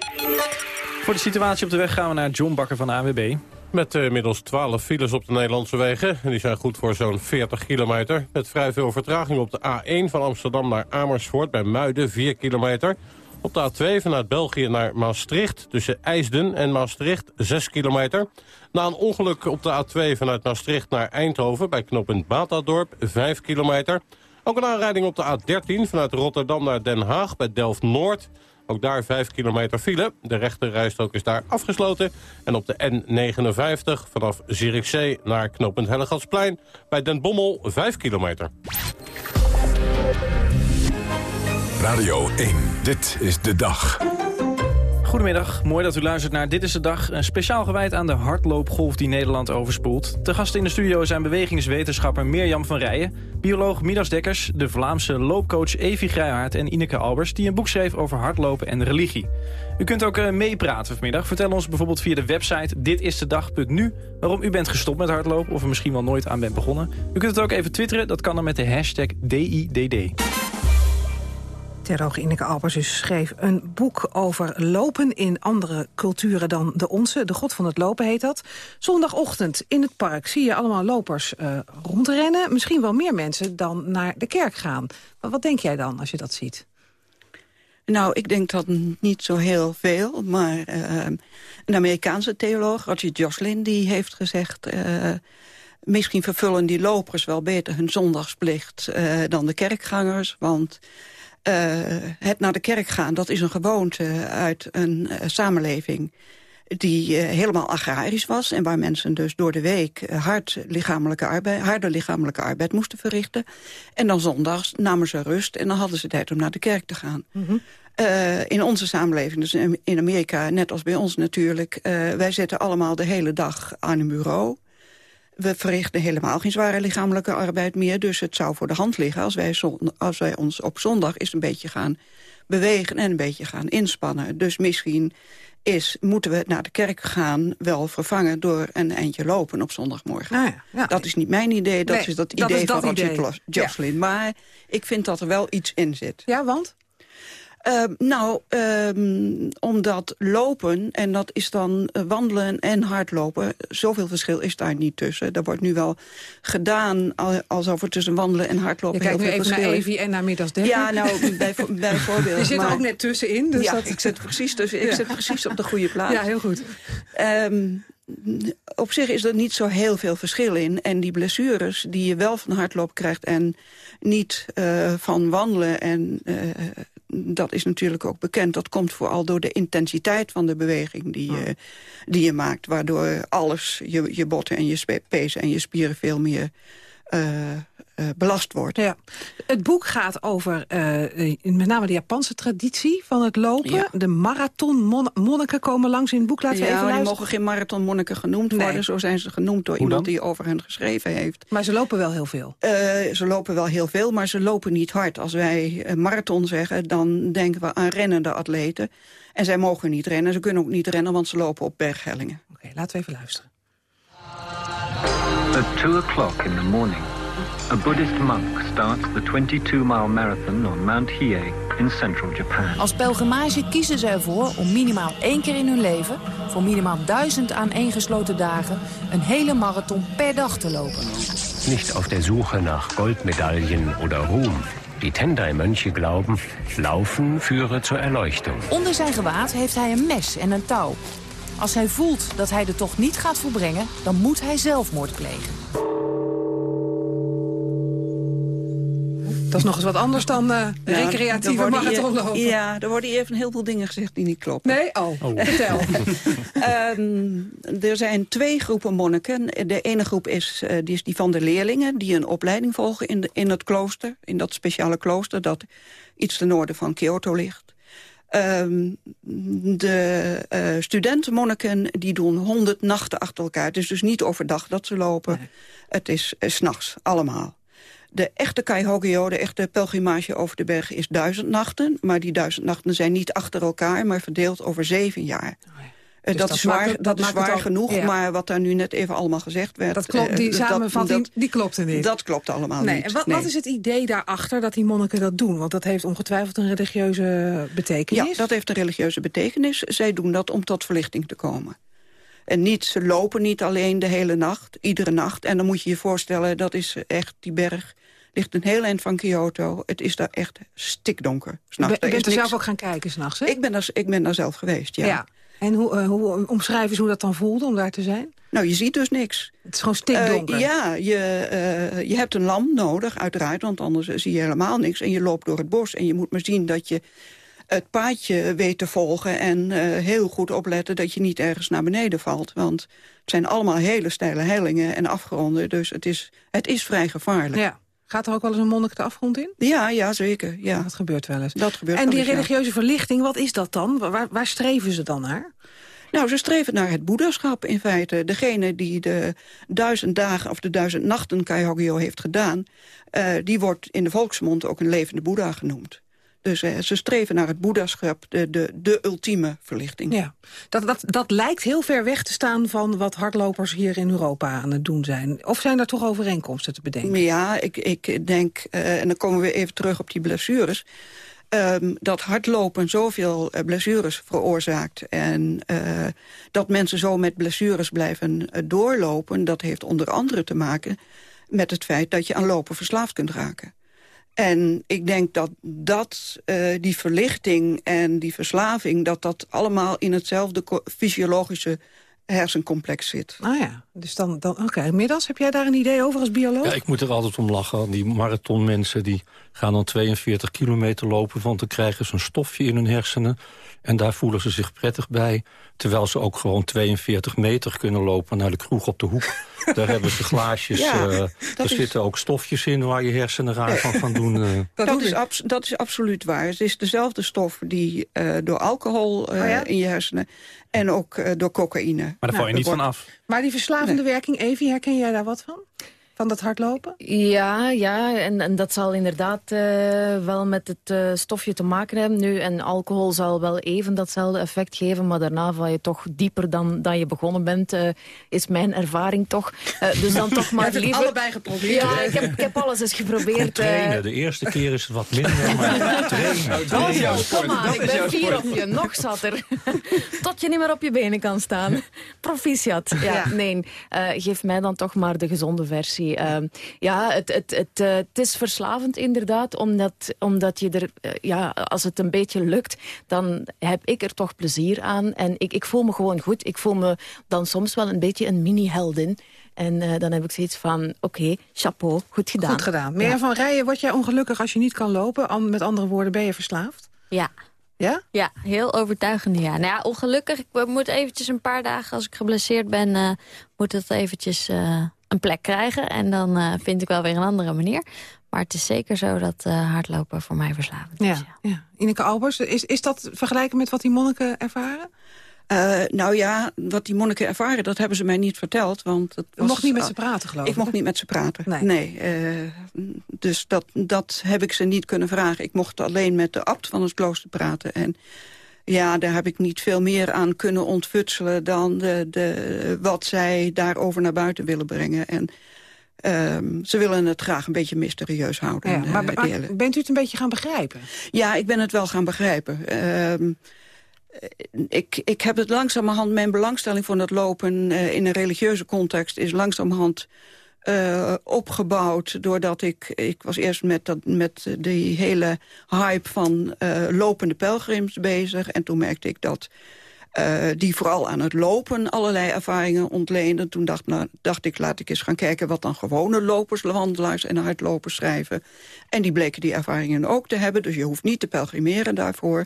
Voor de situatie op de weg gaan we naar John Bakker van de AWB. Met uh, inmiddels 12 files op de Nederlandse wegen. En die zijn goed voor zo'n 40 kilometer. Met vrij veel vertraging op de A1 van Amsterdam naar Amersfoort bij Muiden, 4 kilometer. Op de A2 vanuit België naar Maastricht tussen IJsden en Maastricht 6 kilometer. Na een ongeluk op de A2 vanuit Maastricht naar Eindhoven bij knooppunt Batadorp 5 kilometer. Ook een aanrijding op de A13 vanuit Rotterdam naar Den Haag bij Delft-Noord. Ook daar 5 kilometer file. De rechte rijstrook is daar afgesloten. En op de N59 vanaf Zierikzee naar knooppunt Hellegatsplein... bij Den Bommel 5 kilometer. Radio 1, dit is de dag. Goedemiddag, mooi dat u luistert naar Dit is de Dag. Een speciaal gewijd aan de hardloopgolf die Nederland overspoelt. Te gast in de studio zijn bewegingswetenschapper Mirjam van Rijen... bioloog Midas Dekkers, de Vlaamse loopcoach Evi Grijhaard... en Ineke Albers, die een boek schreef over hardlopen en religie. U kunt ook uh, meepraten vanmiddag. Vertel ons bijvoorbeeld via de website ditistedag.nu... waarom u bent gestopt met hardlopen of er misschien wel nooit aan bent begonnen. U kunt het ook even twitteren, dat kan dan met de hashtag DIDD. Theoloog Ineke Albers dus schreef een boek over lopen in andere culturen dan de onze. De God van het lopen heet dat. Zondagochtend in het park zie je allemaal lopers uh, rondrennen. Misschien wel meer mensen dan naar de kerk gaan. Maar wat denk jij dan als je dat ziet? Nou, ik denk dat niet zo heel veel. Maar uh, een Amerikaanse theoloog, Roger Jocelyn, die heeft gezegd... Uh, misschien vervullen die lopers wel beter hun zondagsplicht dan de kerkgangers. Want het naar de kerk gaan, dat is een gewoonte uit een uh, samenleving die uh, helemaal agrarisch was... en waar mensen dus door de week hard lichamelijke arbeid, harde lichamelijke arbeid moesten verrichten. En dan zondags namen ze rust en dan hadden ze tijd om naar de kerk te gaan. Mm -hmm. in onze samenleving, dus in Amerika, net als bij ons natuurlijk... wij zitten allemaal de hele dag aan een bureau we verrichten helemaal geen zware lichamelijke arbeid meer. Dus het zou voor de hand liggen als wij, als wij ons op zondag eens een beetje gaan bewegen... en een beetje gaan inspannen. Dus misschien is, moeten we naar de kerk gaan wel vervangen door een eindje lopen op zondagmorgen. Nou ja, ja. Dat is niet mijn idee, dat is dat idee dat van Roger Jocelyn. Ja. Maar ik vind dat er wel iets in zit. Ja, want? Uh, nou, um, omdat lopen, en dat is dan wandelen en hardlopen... zoveel verschil is daar niet tussen. Er wordt nu wel gedaan alsof er tussen wandelen en hardlopen Je heel veel verschil is. even naar Evi en naar Middagsdek. Ja, nou, bij, [laughs] bijvoorbeeld. Je zit er ook net tussenin. Dus ja, dat... ik zit precies tussen. Ik zit precies op de goede plaats. Ja, heel goed. Um, op zich is er niet zo heel veel verschil in. En die blessures die je wel van hardlopen krijgt... en niet uh, van wandelen en... Uh, dat is natuurlijk ook bekend. Dat komt vooral door de intensiteit van de beweging die je, die je maakt. Waardoor alles, je, je botten en je pezen en je spieren veel meer... Uh, uh, belast wordt. Ja. Het boek gaat over uh, met name de Japanse traditie van het lopen. Ja. De marathonmonniken komen langs in het boek. Laten we ja, even die mogen geen marathonmonniken genoemd nee. worden. Zo zijn ze genoemd door Hoe iemand dan? die over hen geschreven heeft. Maar ze lopen wel heel veel. Uh, ze lopen wel heel veel, maar ze lopen niet hard. Als wij marathon zeggen, dan denken we aan rennende atleten. En zij mogen niet rennen. Ze kunnen ook niet rennen, want ze lopen op berghellingen. Oké, okay, laten we even luisteren. At 2 o'clock in the morning, a Buddhist monk starts the 22-mile marathon on Mount Hiei in central Japan. Als pelgrimage kiezen ze ervoor om minimaal één keer in hun leven... voor minimaal duizend aaneengesloten dagen... een hele marathon per dag te lopen. Nicht auf der Suche nach Goldmedaillen oder Ruhm. Die Tendai-Mönche glauben, Laufen führe zur Erleuchtung. Onder zijn gewaad heeft hij een mes en een touw. Als hij voelt dat hij de tocht niet gaat volbrengen... dan moet hij zelfmoord plegen. Dat is nog eens wat anders dan uh, ja, recreatieve marathonlopen. Ja, er worden even heel veel dingen gezegd die niet kloppen. Nee? Oh, oh. vertel. um, [laughs] er zijn twee groepen monniken. De ene groep is, uh, die, is die van de leerlingen... die een opleiding volgen in, de, in het klooster. In dat speciale klooster dat iets ten noorden van Kyoto ligt. Um, de uh, studentenmonniken die doen honderd nachten achter elkaar. Het is dus niet overdag dat ze lopen. Nee. Het is uh, s'nachts, allemaal. De echte Kaihogyo, de echte pelgrimage over de bergen, is duizend nachten. Maar die duizend nachten zijn niet achter elkaar, maar verdeeld over zeven jaar. Oh ja. Dus dat, dat, is zwaar, het, dat, genoeg, ja. maar wat daar nu net even allemaal gezegd werd... Dat klopt, die samenvatting, die klopte niet. Dat klopt allemaal nee, niet. En wat, nee. wat is het idee daarachter dat die monniken dat doen? Want dat heeft ongetwijfeld een religieuze betekenis. Ja, dat heeft een religieuze betekenis. Zij doen dat om tot verlichting te komen. En niet, ze lopen niet alleen de hele nacht, iedere nacht. En dan moet je je voorstellen, dat is echt die berg Ligt een heel eind van Kyoto. Het is daar echt stikdonker. Je bent er zelf ook gaan kijken s'nachts, hè? Ik ben, daar, ik ben daar zelf geweest, ja. ja. En hoe, uh, hoe omschrijven ze hoe dat dan voelde om daar te zijn? Nou, je ziet dus niks. Het is gewoon stikdonker. Uh, ja, je, uh, je hebt een lamp nodig, uiteraard, want anders zie je helemaal niks. En je loopt door het bos en je moet maar zien dat je het paadje weet te volgen... en heel goed opletten dat je niet ergens naar beneden valt. Want het zijn allemaal hele steile hellingen en afgronden. Dus het is, het is vrij gevaarlijk. Ja. Gaat er ook wel eens een monnik de afgrond in? Ja, ja zeker. Ja. Dat gebeurt wel eens. Dat gebeurt en die religieuze verlichting, wat is dat dan? Waar, waar streven ze dan naar? Nou, ze streven naar het boeddhaschap in feite. Degene die de duizend dagen of de duizend nachten Kaihogyo heeft gedaan... Uh, die wordt in de volksmond ook een levende boeddha genoemd. Dus uh, ze streven naar het boeddhaschap, de, de, de ultieme verlichting. Ja, dat, dat, dat lijkt heel ver weg te staan van wat hardlopers hier in Europa aan het doen zijn. Of zijn er toch overeenkomsten te bedenken? Ja, ik, ik denk, uh, en dan komen we even terug op die blessures... Um, dat hardlopen zoveel uh, blessures veroorzaakt... en uh, dat mensen zo met blessures blijven doorlopen... dat heeft onder andere te maken met het feit dat je aan lopen verslaafd kunt raken. En ik denk dat, dat die verlichting en die verslaving... dat dat allemaal in hetzelfde fysiologische hersencomplex zit. Ah ja, dus dan, dan oké. Okay. Middels, heb jij daar een idee over als bioloog? Ja, ik moet er altijd om lachen. Die marathonmensen die gaan dan 42 kilometer lopen... want dan krijgen ze een stofje in hun hersenen. En daar voelen ze zich prettig bij. Terwijl ze ook gewoon 42 meter kunnen lopen naar de kroeg op de hoek. [laughs] Daar hebben ze glaasjes. Ja, uh, er is... zitten ook stofjes in waar je hersenen raar van gaan doen. Uh. [laughs] Dat, dat, is dat, is absoluut waar. Het is dezelfde stof die uh, door alcohol oh ja? in je hersenen... en ook door cocaïne. Maar daar val je niet van af. Maar die verslavende nee. werking, Evie, herken jij daar wat van? Van dat hardlopen? Ja, ja en, en dat zal inderdaad uh, wel met het uh, stofje te maken hebben. Nu, en alcohol zal wel even datzelfde effect geven... maar daarna val je toch dieper dan, dan je begonnen bent, uh, is mijn ervaring toch. dus dan toch [laughs] maar je liever... allebei geprobeerd. Ja, ik heb, ik heb alles eens geprobeerd. trainen, de eerste keer is het wat minder, maar [laughs] trainen. Oh, kom aan, ik ben vier op je, nog zatter. [laughs] Tot je niet meer op je benen kan staan. Proficiat. Ja, ja. nee, geef mij dan toch maar de gezonde versie. Uh, ja, het, het, het, uh, het is verslavend inderdaad, omdat, omdat je er, uh, ja, als het een beetje lukt, dan heb ik er toch plezier aan. En ik, ik voel me gewoon goed. Ik voel me dan soms wel een beetje een mini-heldin. En uh, dan heb ik zoiets van, oké, okay, chapeau, goed gedaan. Goed gedaan. Meer ja. van rijden, word jij ongelukkig als je niet kan lopen? Met andere woorden, ben je verslaafd? Ja. Ja? Ja, heel overtuigend, ja. Nou ja, ongelukkig, ik moet eventjes een paar dagen, als ik geblesseerd ben, uh, moet het eventjes uh, een plek krijgen. En dan uh, vind ik wel weer een andere manier. Maar het is zeker zo dat uh, hardlopen voor mij verslavend is. Ja, ja. ja. Ineke Albers, is, is dat vergelijken met wat die monniken ervaren? Uh, nou ja, wat die monniken ervaren, dat hebben ze mij niet verteld. Want het was, mocht niet met ze praten, geloof ik. Ik mocht niet met ze praten, nee. nee uh, dus dat, dat heb ik ze niet kunnen vragen. Ik mocht alleen met de abt van het klooster praten. En ja, daar heb ik niet veel meer aan kunnen ontfutselen... dan de, de, wat zij daarover naar buiten willen brengen. En um, ze willen het graag een beetje mysterieus houden. Ja, maar, uh, bent u het een beetje gaan begrijpen? Ja, ik ben het wel gaan begrijpen. Um, ik, ik heb het langzamerhand, mijn belangstelling voor het lopen... Uh, in een religieuze context is langzamerhand uh, opgebouwd doordat ik... Ik was eerst met, dat, met die hele hype van uh, lopende pelgrims bezig. En toen merkte ik dat uh, die vooral aan het lopen allerlei ervaringen ontleenden. Toen dacht, nou, dacht ik, laat ik eens gaan kijken wat dan gewone lopers, wandelaars en hardlopers schrijven. En die bleken die ervaringen ook te hebben. Dus je hoeft niet te pelgrimeren daarvoor.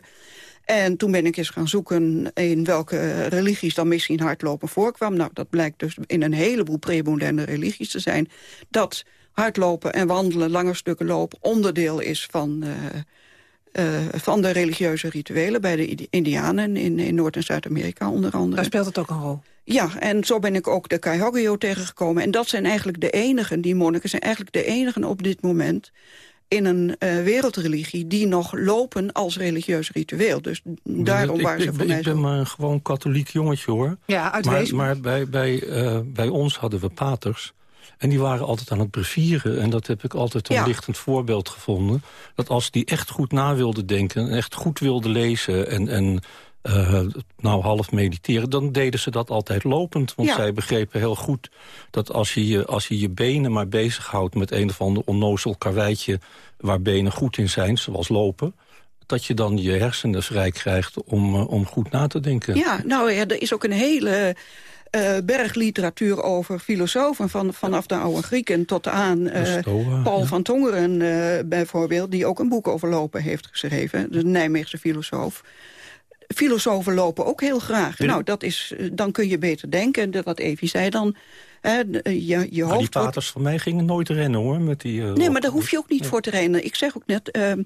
En toen ben ik eens gaan zoeken in welke religies dan misschien hardlopen voorkwam. Nou, dat blijkt dus in een heleboel premoderne religies te zijn. Dat hardlopen en wandelen, lange stukken lopen, onderdeel is van, uh, uh, van de religieuze rituelen bij de Indianen in, in Noord- en Zuid-Amerika onder andere. Daar speelt het ook een rol. Ja, en zo ben ik ook de Kaihogyo tegengekomen. En dat zijn eigenlijk de enigen, die monniken zijn eigenlijk de enigen op dit moment in een uh, wereldreligie die nog lopen als religieus ritueel. Dus daarom waren ze voor ik, mij Ik ben maar een gewoon katholiek jongetje, hoor. Ja, uit Maar, maar bij, bij, uh, bij ons hadden we paters. En die waren altijd aan het brevieren. En dat heb ik altijd een Ja. lichtend voorbeeld gevonden. Dat als die echt goed na wilden denken... en echt goed wilden lezen... en, en eh, nou half mediteren... dan deden ze dat altijd lopend. Want Ja. zij begrepen heel goed dat als je, je als je je benen maar bezighoudt... met een of ander onnozel karweitje waar benen goed in zijn, zoals lopen... dat je dan je hersenen vrij krijgt om, eh, om goed na te denken. Ja, nou ja, er is ook een hele eh, berg literatuur over filosofen... Van, vanaf de oude Grieken tot aan Stoa, Paul ja. van Tongeren bijvoorbeeld... die ook een boek over lopen heeft geschreven. De Nijmeegse filosoof. Filosofen lopen ook heel graag. Ja. Nou, dat is, eh, dan kun je beter denken. De- Wat Evie zei dan... hè, de- je, je die hoofd wordt paters van mij gingen nooit rennen, hoor. Met die, eh, Nee, maar daar hoef je ook niet voor te trainen. Ik zeg ook net, ehm,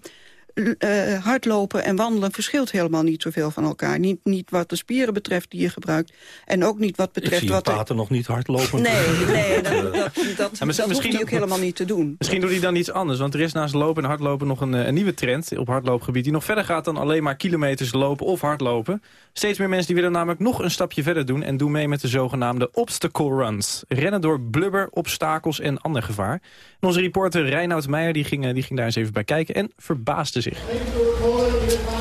eh, hardlopen en wandelen verschilt helemaal niet zoveel van elkaar. Niet, niet wat de spieren betreft die je gebruikt. En ook niet wat Ik betreft zie een wat... er- pater nog niet hardlopen. Nee, nee, [laughs] dat, dat, dat, dat misschien- hoeft hij ook helemaal niet te doen. Misschien doet hij dan iets anders, want er is naast lopen en hardlopen nog een, eh, een nieuwe trend op hardloopgebied... die nog verder gaat dan alleen maar kilometers lopen of hardlopen. Steeds meer mensen die willen namelijk nog een stapje verder doen... en doen mee met de zogenaamde obstacle runs. Rennen door blubber, obstakels en ander gevaar. En onze reporter Reinoud Meijer die ging, eh, die ging daar eens even bij kijken en verbaasde zich.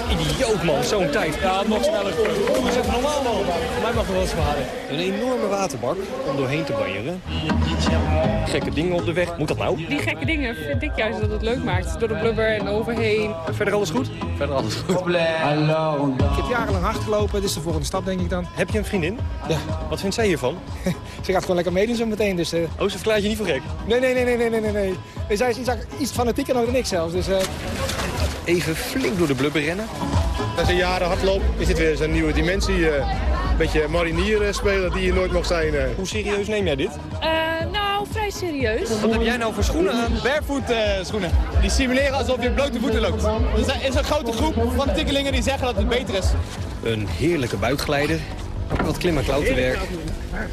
Idioot man, zo'n tijd. Ja, nog sneller. Dat is even normaal man. Voor mij mag er wel eens varen. Een enorme waterbak om doorheen te banjeren. Gekke dingen op de weg. Moet dat nou? Die gekke dingen vind ik juist dat het leuk maakt. Door de blubber en overheen. Verder alles goed? Verder alles goed. Ik heb jarenlang hard gelopen, dit is de volgende stap denk ik dan. Heb je een vriendin? Ja. Wat vindt zij hiervan? [laughs] Ze gaat gewoon lekker meedoen zo meteen, dus... eh, Oh, ze verklaart je niet voor gek? Nee, nee, nee, nee, nee, nee, nee, nee. Nee, Zij is iets, iets fanatieker dan ik zelfs, dus... eh, Even flink door de blubber rennen. Als je jaren hardloopt, is dit weer zo'n nieuwe dimensie. eh, Een beetje marinier spelen die je nooit mocht zijn. eh. Hoe serieus neem jij dit? Eh, nou, vrij serieus. Wat heb jij nou voor schoenen aan? Barefoot eh, schoenen. Die simuleren alsof je blote voeten loopt. Er is een grote groep van tikkelingen die zeggen dat het beter is. Een heerlijke buikglijder. Wat klim- en klauterwerk.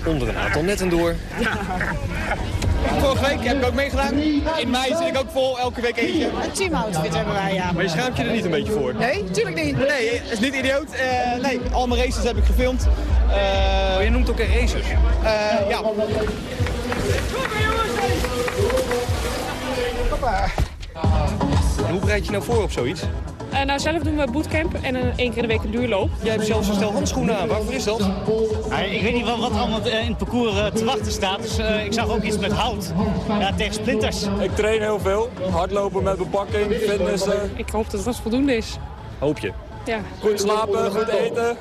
Onder een aantal netten door. Vorige week heb ik ook meegedaan. In mei zit ik ook vol, elke week eentje. Een teamoutfit hebben wij, ja. Maar je schaamt je er niet een beetje voor? Nee, tuurlijk niet. Nee, het is niet idioot. Eh, nee, al mijn races heb ik gefilmd. Eh, Oh, je noemt ook een racers. eh, ja. Hoe bereid je nou voor op zoiets? Eh, nou, zelf doen we bootcamp en een één keer in de week een duurloop. Jij hebt zelfs een stel handschoenen aan. Waarvoor is dat? Ja, ik weet niet wat, wat allemaal eh, in het parcours eh, te wachten staat. Dus eh, ik zag ook iets met hout. Ja, tegen splinters. Ik train heel veel. Hardlopen met bepakking, fitnessen. Ik hoop dat dat voldoende is. Hoop je. Ja. Goed slapen, goed eten.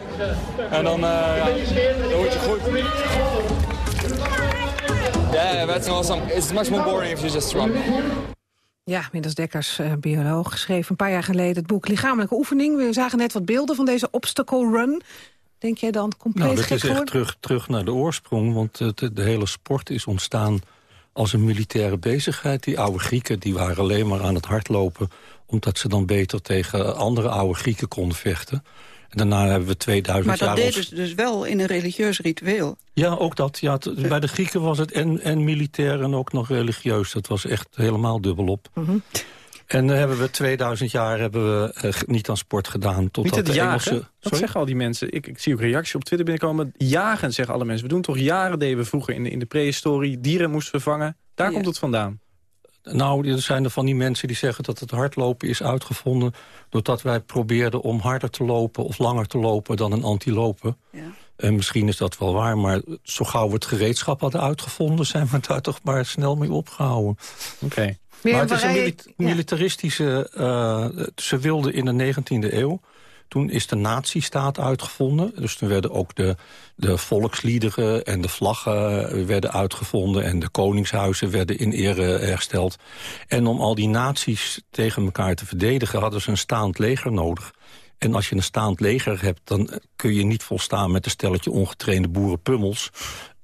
En dan, eh ja, dan word je goed. Yeah, that's awesome. It's much more boring if you just run. Ja, Midas Dekkers, eh, bioloog, schreef een paar jaar geleden het boek Lichamelijke Oefening. We zagen net wat beelden van deze obstacle run. Denk jij dan compleet Nou, dat gek is echt geworden? terug, terug naar de oorsprong. Want het- de, hele sport is ontstaan als een militaire bezigheid. Die oude Grieken die waren alleen maar aan het hardlopen... omdat ze dan beter tegen andere oude Grieken konden vechten. En daarna hebben we 2000 Maar dat jaar... deden ons- ze dus wel in een religieus ritueel. Ja, ook dat. Ja, het- bij de Grieken was het en, en militair en ook nog religieus. Dat was echt helemaal dubbelop. Mhm. En dan hebben we 2000 jaar hebben we eh, niet aan sport gedaan. Niet Totdat het de jagen? Engelse... Dat Sorry? zeggen al die mensen. Ik, ik zie ook reacties op Twitter binnenkomen. Jagen, zeggen alle mensen. We doen toch jaren, deden we vroeger in de, in de prehistorie. Dieren moesten vervangen. Daar komt het vandaan. Nou, er zijn er van die mensen die zeggen dat het hardlopen is uitgevonden... doordat wij probeerden om harder te lopen of langer te lopen dan een antilopen. En misschien is dat wel waar, maar zo gauw we het gereedschap hadden uitgevonden... zijn we daar toch maar snel mee opgehouden. Oké. Maar het is een mili- militaristische... eh, ze wilden in de 19e eeuw... Toen is de nazistaat uitgevonden. Dus toen werden ook de, de volksliederen en de vlaggen eh, werden uitgevonden... en de koningshuizen werden in ere hersteld. En om al die naties tegen elkaar te verdedigen... hadden ze een staand leger nodig. En als je een staand leger hebt, dan kun je niet volstaan met een stelletje ongetrainde boerenpummels.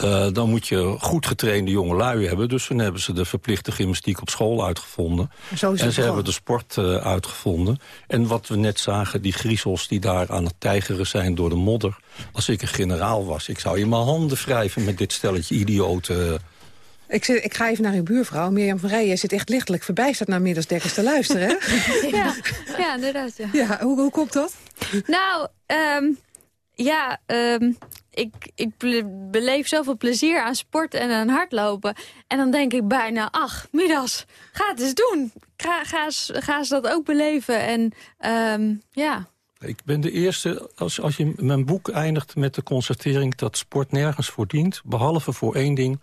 Uh, dan moet je goed getrainde jonge lui hebben. Dus toen hebben ze de verplichte gymnastiek op school uitgevonden. Zo is en ze hebben de sport uh, uitgevonden. En wat we net zagen, die griezels die daar aan het tijgeren zijn door de modder. Als ik een generaal was, ik zou je mijn handen wrijven met dit stelletje idioten. Ik, zit, ik ga even naar uw buurvrouw, Mirjam van Rijen. Je zit echt lichtelijk verbijsterd naar Middelsdekkers te luisteren, hè? [laughs] ja, ja, inderdaad. Ja, ja hoe, hoe komt dat? Nou, um, ja, um, ik, ik beleef zoveel plezier aan sport en aan hardlopen. En dan denk ik bijna, ach, Midas, ga het eens doen. Ga, ga, eens, ga eens dat ook beleven. En um, ja... Ik ben de eerste, als, als je mijn boek eindigt met de constatering... dat sport nergens voor dient, behalve voor één ding,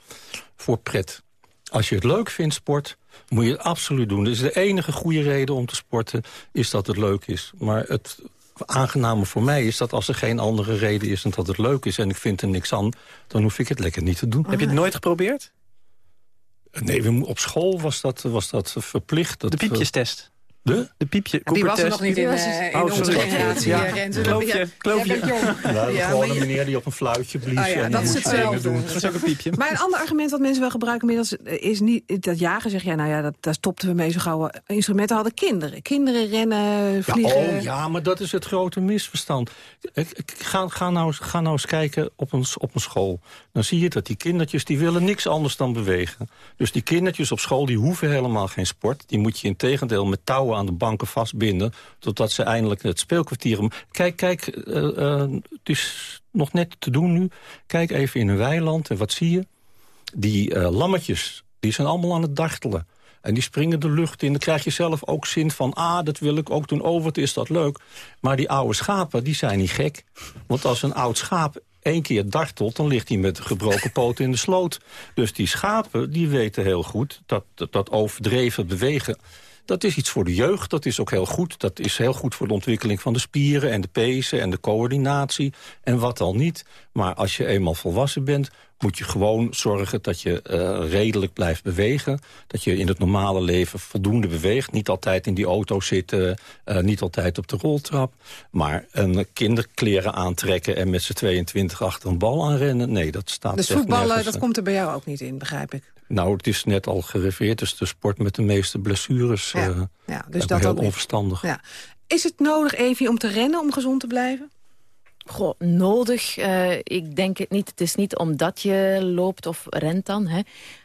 voor pret. Als je het leuk vindt, sport, moet je het absoluut doen. Dus de enige goede reden om te sporten is dat het leuk is. Maar het aangename voor mij is dat als er geen andere reden is... dan dat het leuk is en ik vind er niks aan... dan hoef ik het lekker niet te doen. Heb je het nooit geprobeerd? Nee, op school was dat, was dat verplicht. Dat, de piepjestest? De? De piepje, Die was er nog niet in, uh, in oh, onze generatie, Ja. eh, Rens. Kloofje, Ja, gewoon een meneer die op een fluitje blies. Ah ja, en dat is hetzelfde. dingen doen. Dat is ook een piepje. Maar een ander argument wat mensen wel gebruiken inmiddels is niet dat jagen. Zeg jij, nou ja, dat, daar stopten we mee zo gauw. we Instrumenten hadden kinderen. Kinderen rennen, Ja, vliegen. oh ja, maar dat is het grote misverstand. Ga, ga, nou, eens- ga nou eens kijken op een, op een school. Dan zie je dat die kindertjes die willen niks anders dan bewegen. Dus die kindertjes op school die hoeven helemaal geen sport. Die moet je in tegendeel met touwen aan de banken vastbinden... totdat ze eindelijk het speelkwartier... Kijk, kijk, eh, eh, het is nog net te doen nu. Kijk even in een weiland en wat zie je? Die eh, lammetjes, die zijn allemaal aan het dartelen. En die springen de lucht in. Dan krijg je zelf ook zin van... ah, dat wil ik ook doen. Oh, wat is dat leuk. Maar die oude schapen, die zijn niet gek. Want als een oud schaap één keer dartelt... dan ligt hij met gebroken poot in de sloot. Dus die schapen, die weten heel goed... dat, dat overdreven bewegen... Dat is iets voor de jeugd, dat is ook heel goed. Dat is heel goed voor de ontwikkeling van de spieren en de pezen en de coördinatie en wat al niet. Maar als je eenmaal volwassen bent, moet je gewoon zorgen dat je eh, redelijk blijft bewegen. Dat je in het normale leven voldoende beweegt. Niet altijd in die auto zitten, eh, niet altijd op de roltrap. Maar een kinderkleren aantrekken en met z'n 22 achter een bal aanrennen... nee, dat staat Dus voetballen, dat komt er bij jou ook niet in, begrijp ik. Nou, het is net al gereveerd. Dus de sport met de meeste blessures. Ja, eh, ja, dus dat heel onverstandig. Ja. Is het nodig, Evie, om te rennen om gezond te blijven? Goh, nodig. eh, ik denk het niet. Het is niet omdat je loopt of rent dan... Hè,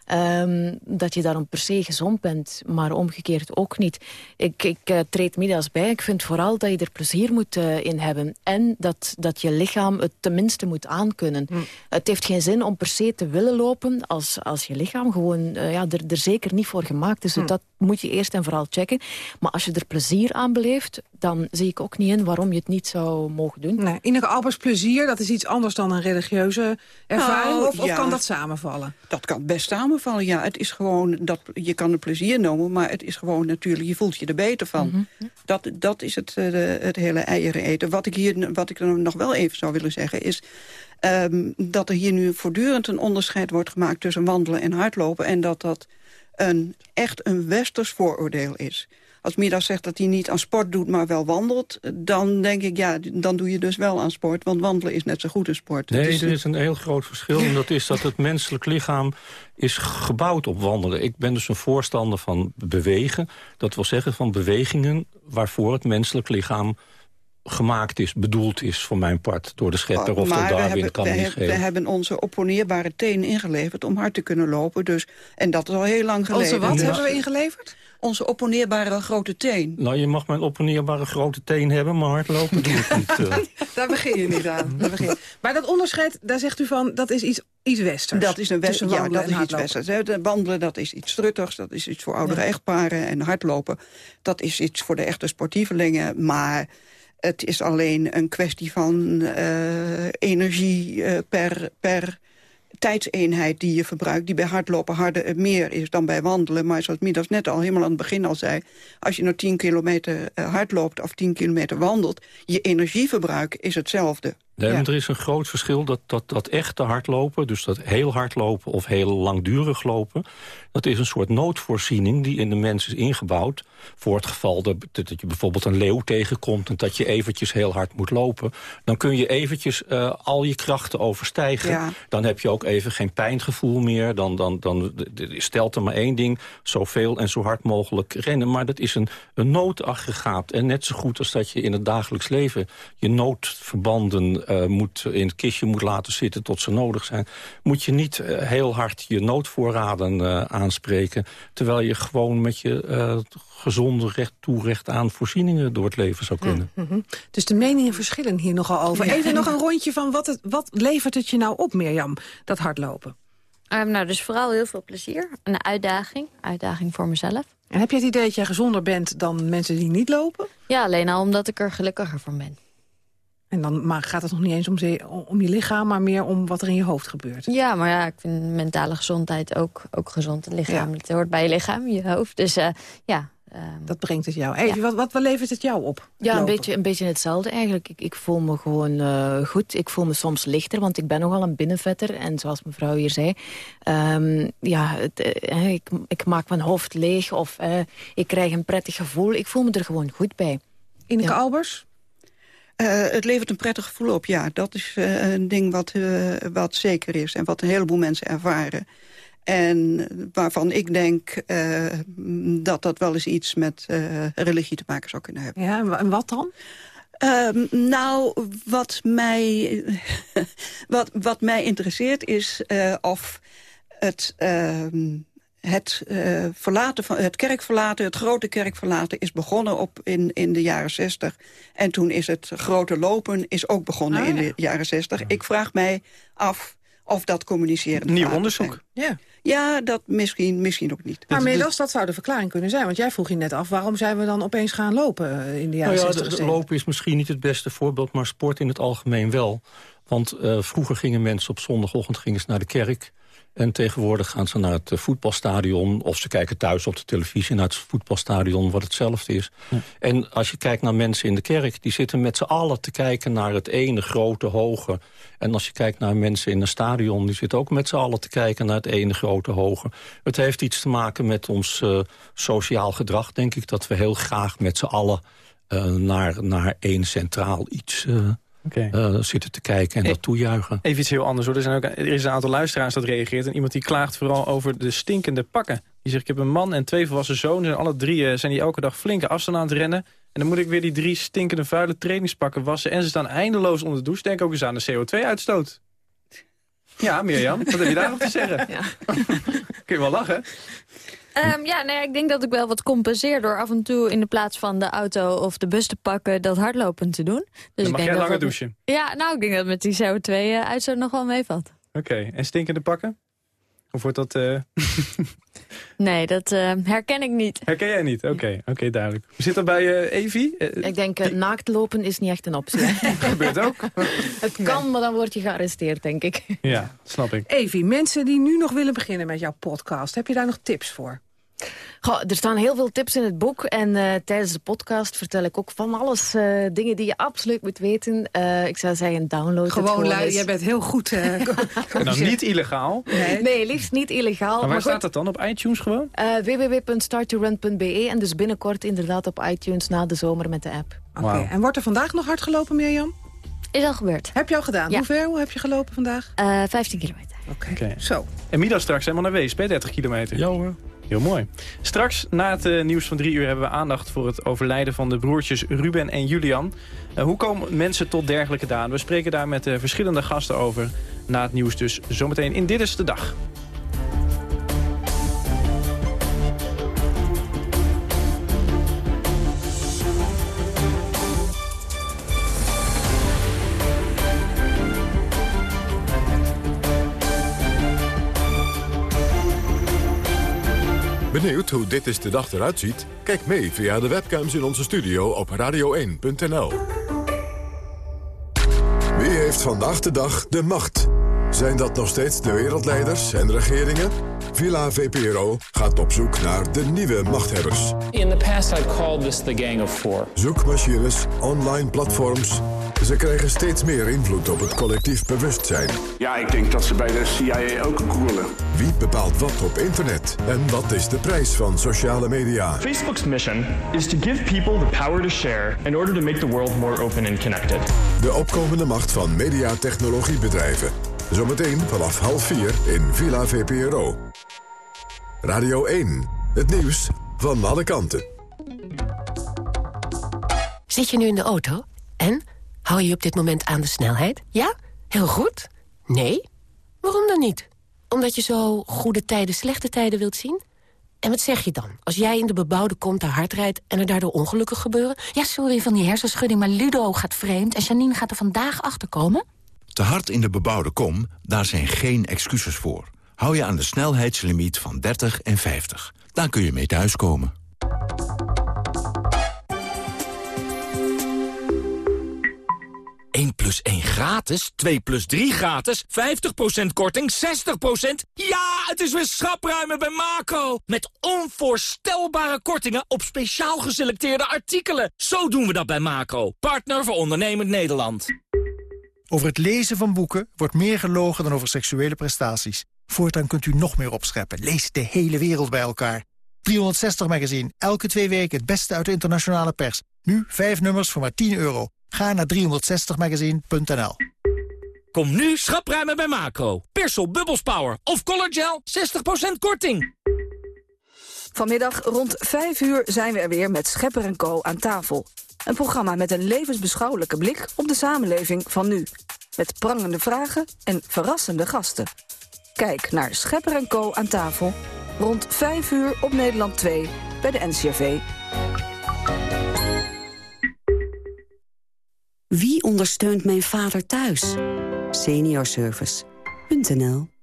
ehm, dat je daarom per se gezond bent. Maar omgekeerd ook niet. Ik, ik eh, treed middags bij. Ik vind vooral dat je er plezier moet eh, in hebben. En dat, dat je lichaam het tenminste moet aankunnen. Het heeft geen zin om per se te willen lopen... als, als je lichaam gewoon eh, ja, er, er zeker niet voor gemaakt is. Dus dat moet je eerst en vooral checken. Maar als je er plezier aan beleeft... dan zie ik ook niet in waarom je het niet zou mogen doen. Nee, Albers, plezier, dat is iets anders dan een religieuze ervaring? Nou, of, of ja. kan dat samenvallen? Dat kan best samenvallen, ja. Het is gewoon, dat, je kan het plezier noemen, maar het is gewoon natuurlijk, je voelt je er beter van. dat, dat is het, eh, het hele eieren eten. Wat ik, hier, wat ik er nog wel even zou willen zeggen is... ehm, dat er hier nu voortdurend een onderscheid wordt gemaakt tussen wandelen en hardlopen... en dat dat een, echt een westers vooroordeel is. Als Mida zegt dat hij niet aan sport doet, maar wel wandelt... dan denk ik, ja, dan doe je dus wel aan sport. Want wandelen is net zo goed als sport. Het Nee, is er is een heel groot verschil. En dat is dat het menselijk lichaam is gebouwd op wandelen. Ik ben dus een voorstander van bewegen. Dat wil zeggen van bewegingen waarvoor het menselijk lichaam gemaakt is, bedoeld is voor mijn part door de schepper of door maar we Darwin, hebben, kan we, niet hebben, we hebben onze opponeerbare teen ingeleverd om hard te kunnen lopen. Dus, en dat is al heel lang geleden. Onze wat hebben we ingeleverd? Onze opponeerbare grote teen. Nou, je mag mijn opponeerbare grote teen hebben, maar hardlopen doe ik niet. eh. [laughs] Daar begin je niet aan. Daar begin je. Maar dat onderscheid, daar zegt u van, dat is iets, iets westers. Dat is een west, Tussen ja, dat is iets westers. hè. De Wandelen, dat is iets struttigs, dat is iets voor oudere echtparen. En hardlopen, dat is iets voor de echte sportievelingen. Maar het is alleen een kwestie van eh, energie eh, per, per tijdseenheid die je verbruikt... die bij hardlopen harder meer is dan bij wandelen. Maar zoals Midas net al helemaal aan het begin al zei... als je nou 10 kilometer eh, hardloopt of 10 kilometer wandelt... je energieverbruik is hetzelfde. Nee, Ja. er is een groot verschil dat, dat, dat echte hardlopen... dus dat heel hard lopen of heel langdurig lopen... dat is een soort noodvoorziening die in de mens is ingebouwd... voor het geval dat, dat je bijvoorbeeld een leeuw tegenkomt... en dat je eventjes heel hard moet lopen. Dan kun je eventjes eh, al je krachten overstijgen. Ja. Dan heb je ook even geen pijngevoel meer. Dan, dan, dan stelt er maar één ding, zoveel en zo hard mogelijk rennen. Maar dat is een, een noodaggregaat. En net zo goed als dat je in het dagelijks leven... je noodverbanden eh, moet, in het kistje moet laten zitten tot ze nodig zijn... moet je niet eh, heel hard je noodvoorraden eh, aanspreken... terwijl je gewoon met je eh, gezonde recht toe recht aan voorzieningen door het leven zou kunnen. Mhm. Dus de meningen verschillen hier nogal over. Even nog een rondje van wat, het, wat levert het je nou op, Mirjam, dat hardlopen? Ehm, nou, dus vooral heel veel plezier. Een uitdaging. Uitdaging voor mezelf. En heb je het idee dat jij gezonder bent dan mensen die niet lopen? Ja, alleen al omdat ik er gelukkiger van ben. En dan maar gaat het nog niet eens om, ze, om je lichaam, maar meer om wat er in je hoofd gebeurt. Ja, maar ja, ik vind mentale gezondheid ook, ook gezond. Het lichaam, het hoort bij je lichaam, je hoofd. Dus uh, ja, dat brengt het jou. Even, wat, wat, wat levert het jou op? Ja, een beetje, een beetje hetzelfde eigenlijk. Ik, ik voel me gewoon uh, goed. Ik voel me soms lichter, want ik ben nogal een binnenvetter. En zoals mevrouw hier zei, um, ja, het, uh, ik, ik, maak mijn hoofd leeg of uh, ik krijg een prettig gevoel. Ik voel me er gewoon goed bij. Ineke ja. Albers? Uh, het levert een prettig gevoel op, ja. Dat is uh, een ding wat, uh, wat zeker is en wat een heleboel mensen ervaren. En waarvan ik denk dat dat wel eens iets met religie te maken zou kunnen hebben. Ja, en wat dan? Uh, nou, wat mij, [laughs] wat, wat mij interesseert is of het, ehm, het, verlaten van, het kerkverlaten, het grote kerkverlaten... is begonnen op in, in de jaren zestig. En toen is het grote lopen is ook begonnen ah, in de jaren zestig. Ik vraag mij af of dat communiceren. Nieuw onderzoek. Ja. ja, dat misschien, misschien ook niet. Maar Medas, dat zou de verklaring kunnen zijn. Want jij vroeg je net af, waarom zijn we dan opeens gaan lopen in de jaren nou ja, 60 de, Lopen is misschien niet het beste voorbeeld, maar sport in het algemeen wel. Want uh, vroeger gingen mensen op zondagochtend gingen ze naar de kerk. En tegenwoordig gaan ze naar het voetbalstadion... of ze kijken thuis op de televisie naar het voetbalstadion... wat hetzelfde is. Ja. En als je kijkt naar mensen in de kerk... die zitten met z'n allen te kijken naar het ene grote, hoge. En als je kijkt naar mensen in een stadion... die zitten ook met z'n allen te kijken naar het ene grote, hoge. Het heeft iets te maken met ons uh, sociaal gedrag, denk ik... dat we heel graag met z'n allen uh, naar, naar één centraal iets... Uh, Okay. Uh, zitten te kijken en dat toejuichen. Even iets heel anders hoor. Er, zijn ook, er is een aantal luisteraars dat reageert. En iemand die klaagt vooral over de stinkende pakken. Die zegt, ik heb een man en twee volwassen zonen. En alle drie uh, zijn die elke dag flinke afstand aan het rennen. En dan moet ik weer die drie stinkende vuile trainingspakken wassen. En ze staan eindeloos onder de douche. Denk ook eens aan de CO2-uitstoot. Ja, Mirjam, wat heb je daar nog te zeggen? Ja. [laughs] Kun je wel lachen? Um, ja, nee, ik denk dat ik wel wat compenseer door af en toe in de plaats van de auto of de bus te pakken dat hardlopen te doen. Dus Dan ik mag denk jij dat langer dat- douchen? Ja, nou, ik denk dat met die CO2-uitstoot nog wel meevalt. Oké, en stinkende pakken? Of wordt dat... eh, [laughs] Nee, dat eh, herken ik niet. herken jij niet? Oké, oké, duidelijk. Zit dat bij eh Evie? Eh, Ik denk, uh, naakt lopen is niet echt een optie. [laughs] gebeurt ook. [laughs] het kan, maar dan word je gearresteerd, denk ik. Ja, snap ik. Evie, mensen die nu nog willen beginnen met jouw podcast... heb je daar nog tips voor? Goh, er staan heel veel tips in het boek. En uh, tijdens de podcast vertel ik ook van alles. Uh, dingen die je absoluut moet weten. Uh, ik zou zeggen, download Gewoon, het gewoon jij bent heel goed. eh, [laughs] En nou, niet illegaal. Nee. Nee, liefst niet illegaal. Maar waar goed, staat dat dan? Op iTunes gewoon? Uh, www.starttorun.be en dus binnenkort inderdaad op iTunes na de zomer met de app. Oké, en wordt er vandaag nog hard gelopen, Mirjam? Is al gebeurd. Heb je al gedaan? Ja. Hoe ver hoe heb je gelopen vandaag? Uh, 15 kilometer. Oké, zo. En Mida straks helemaal naar Wees, bij 30 kilometer. Ja hoor. Heel mooi. Straks, na het eh, nieuws van drie uur, hebben we aandacht voor het overlijden van de broertjes Ruben en Julian. Eh, hoe komen mensen tot dergelijke daden? We spreken daar met eh, verschillende gasten over. Na het nieuws dus zometeen in Dit is de Dag. Benieuwd hoe dit is de dag eruit ziet? Kijk mee via de webcams in onze studio op radio1.nl. Wie heeft vandaag de dag de macht? Zijn dat nog steeds de wereldleiders en regeringen? Villa VPRO gaat op zoek naar de nieuwe machthebbers. In the past, I've called this the Gang of Four. Zoekmachines, online platforms. Ze krijgen steeds meer invloed op het collectief bewustzijn. Ja, ik denk dat ze bij de CIA ook roelen. Wie bepaalt wat op internet? En wat is de prijs van sociale media? Facebook's mission is to give people the power to share in order to make the world more open and connected. De opkomende macht van mediatechnologiebedrijven. Zometeen vanaf half vier in Villa VPRO. Radio 1, het nieuws van alle kanten. Zit je nu in de auto? En? Hou je op dit moment aan de snelheid? Ja? Heel goed? Nee? Waarom dan niet? Omdat je zo goede tijden, slechte tijden wilt zien? En wat zeg je dan? Als jij in de bebouwde kom te hard rijdt en er daardoor ongelukken gebeuren? Ja, sorry van die hersenschudding, maar Ludo gaat vreemd... en Janine gaat er vandaag achter komen. Te hard in de bebouwde kom, daar zijn geen excuses voor. Hou je aan de snelheidslimiet van 30 en 50. Daar kun je mee thuiskomen. plus 1 gratis, 2 plus 3 gratis, 50% korting, 60%. Ja, het is weer schapruimen bij Macro. Met onvoorstelbare kortingen op speciaal geselecteerde artikelen. Zo doen we dat bij Macro, partner voor ondernemend Nederland. Over het lezen van boeken wordt meer gelogen dan over seksuele prestaties. Voortaan kunt u nog meer opscheppen. Lees de hele wereld bij elkaar. 360 Magazine, elke twee weken het beste uit de internationale pers. Nu vijf nummers voor maar 10 euro. Ga naar 360magazine.nl Kom nu schapruimen bij Macro. Persol Bubbles Power of Color Gel, 60% korting. Vanmiddag rond 5 uur zijn we er weer met Schepper en Co. aan tafel. Een programma met een levensbeschouwelijke blik op de samenleving van nu. Met prangende vragen en verrassende gasten. Kijk naar Schepper en Co. aan tafel. Rond 5 uur op Nederland 2 bij de NCRV. Wie ondersteunt mijn vader thuis? Seniorservice.nl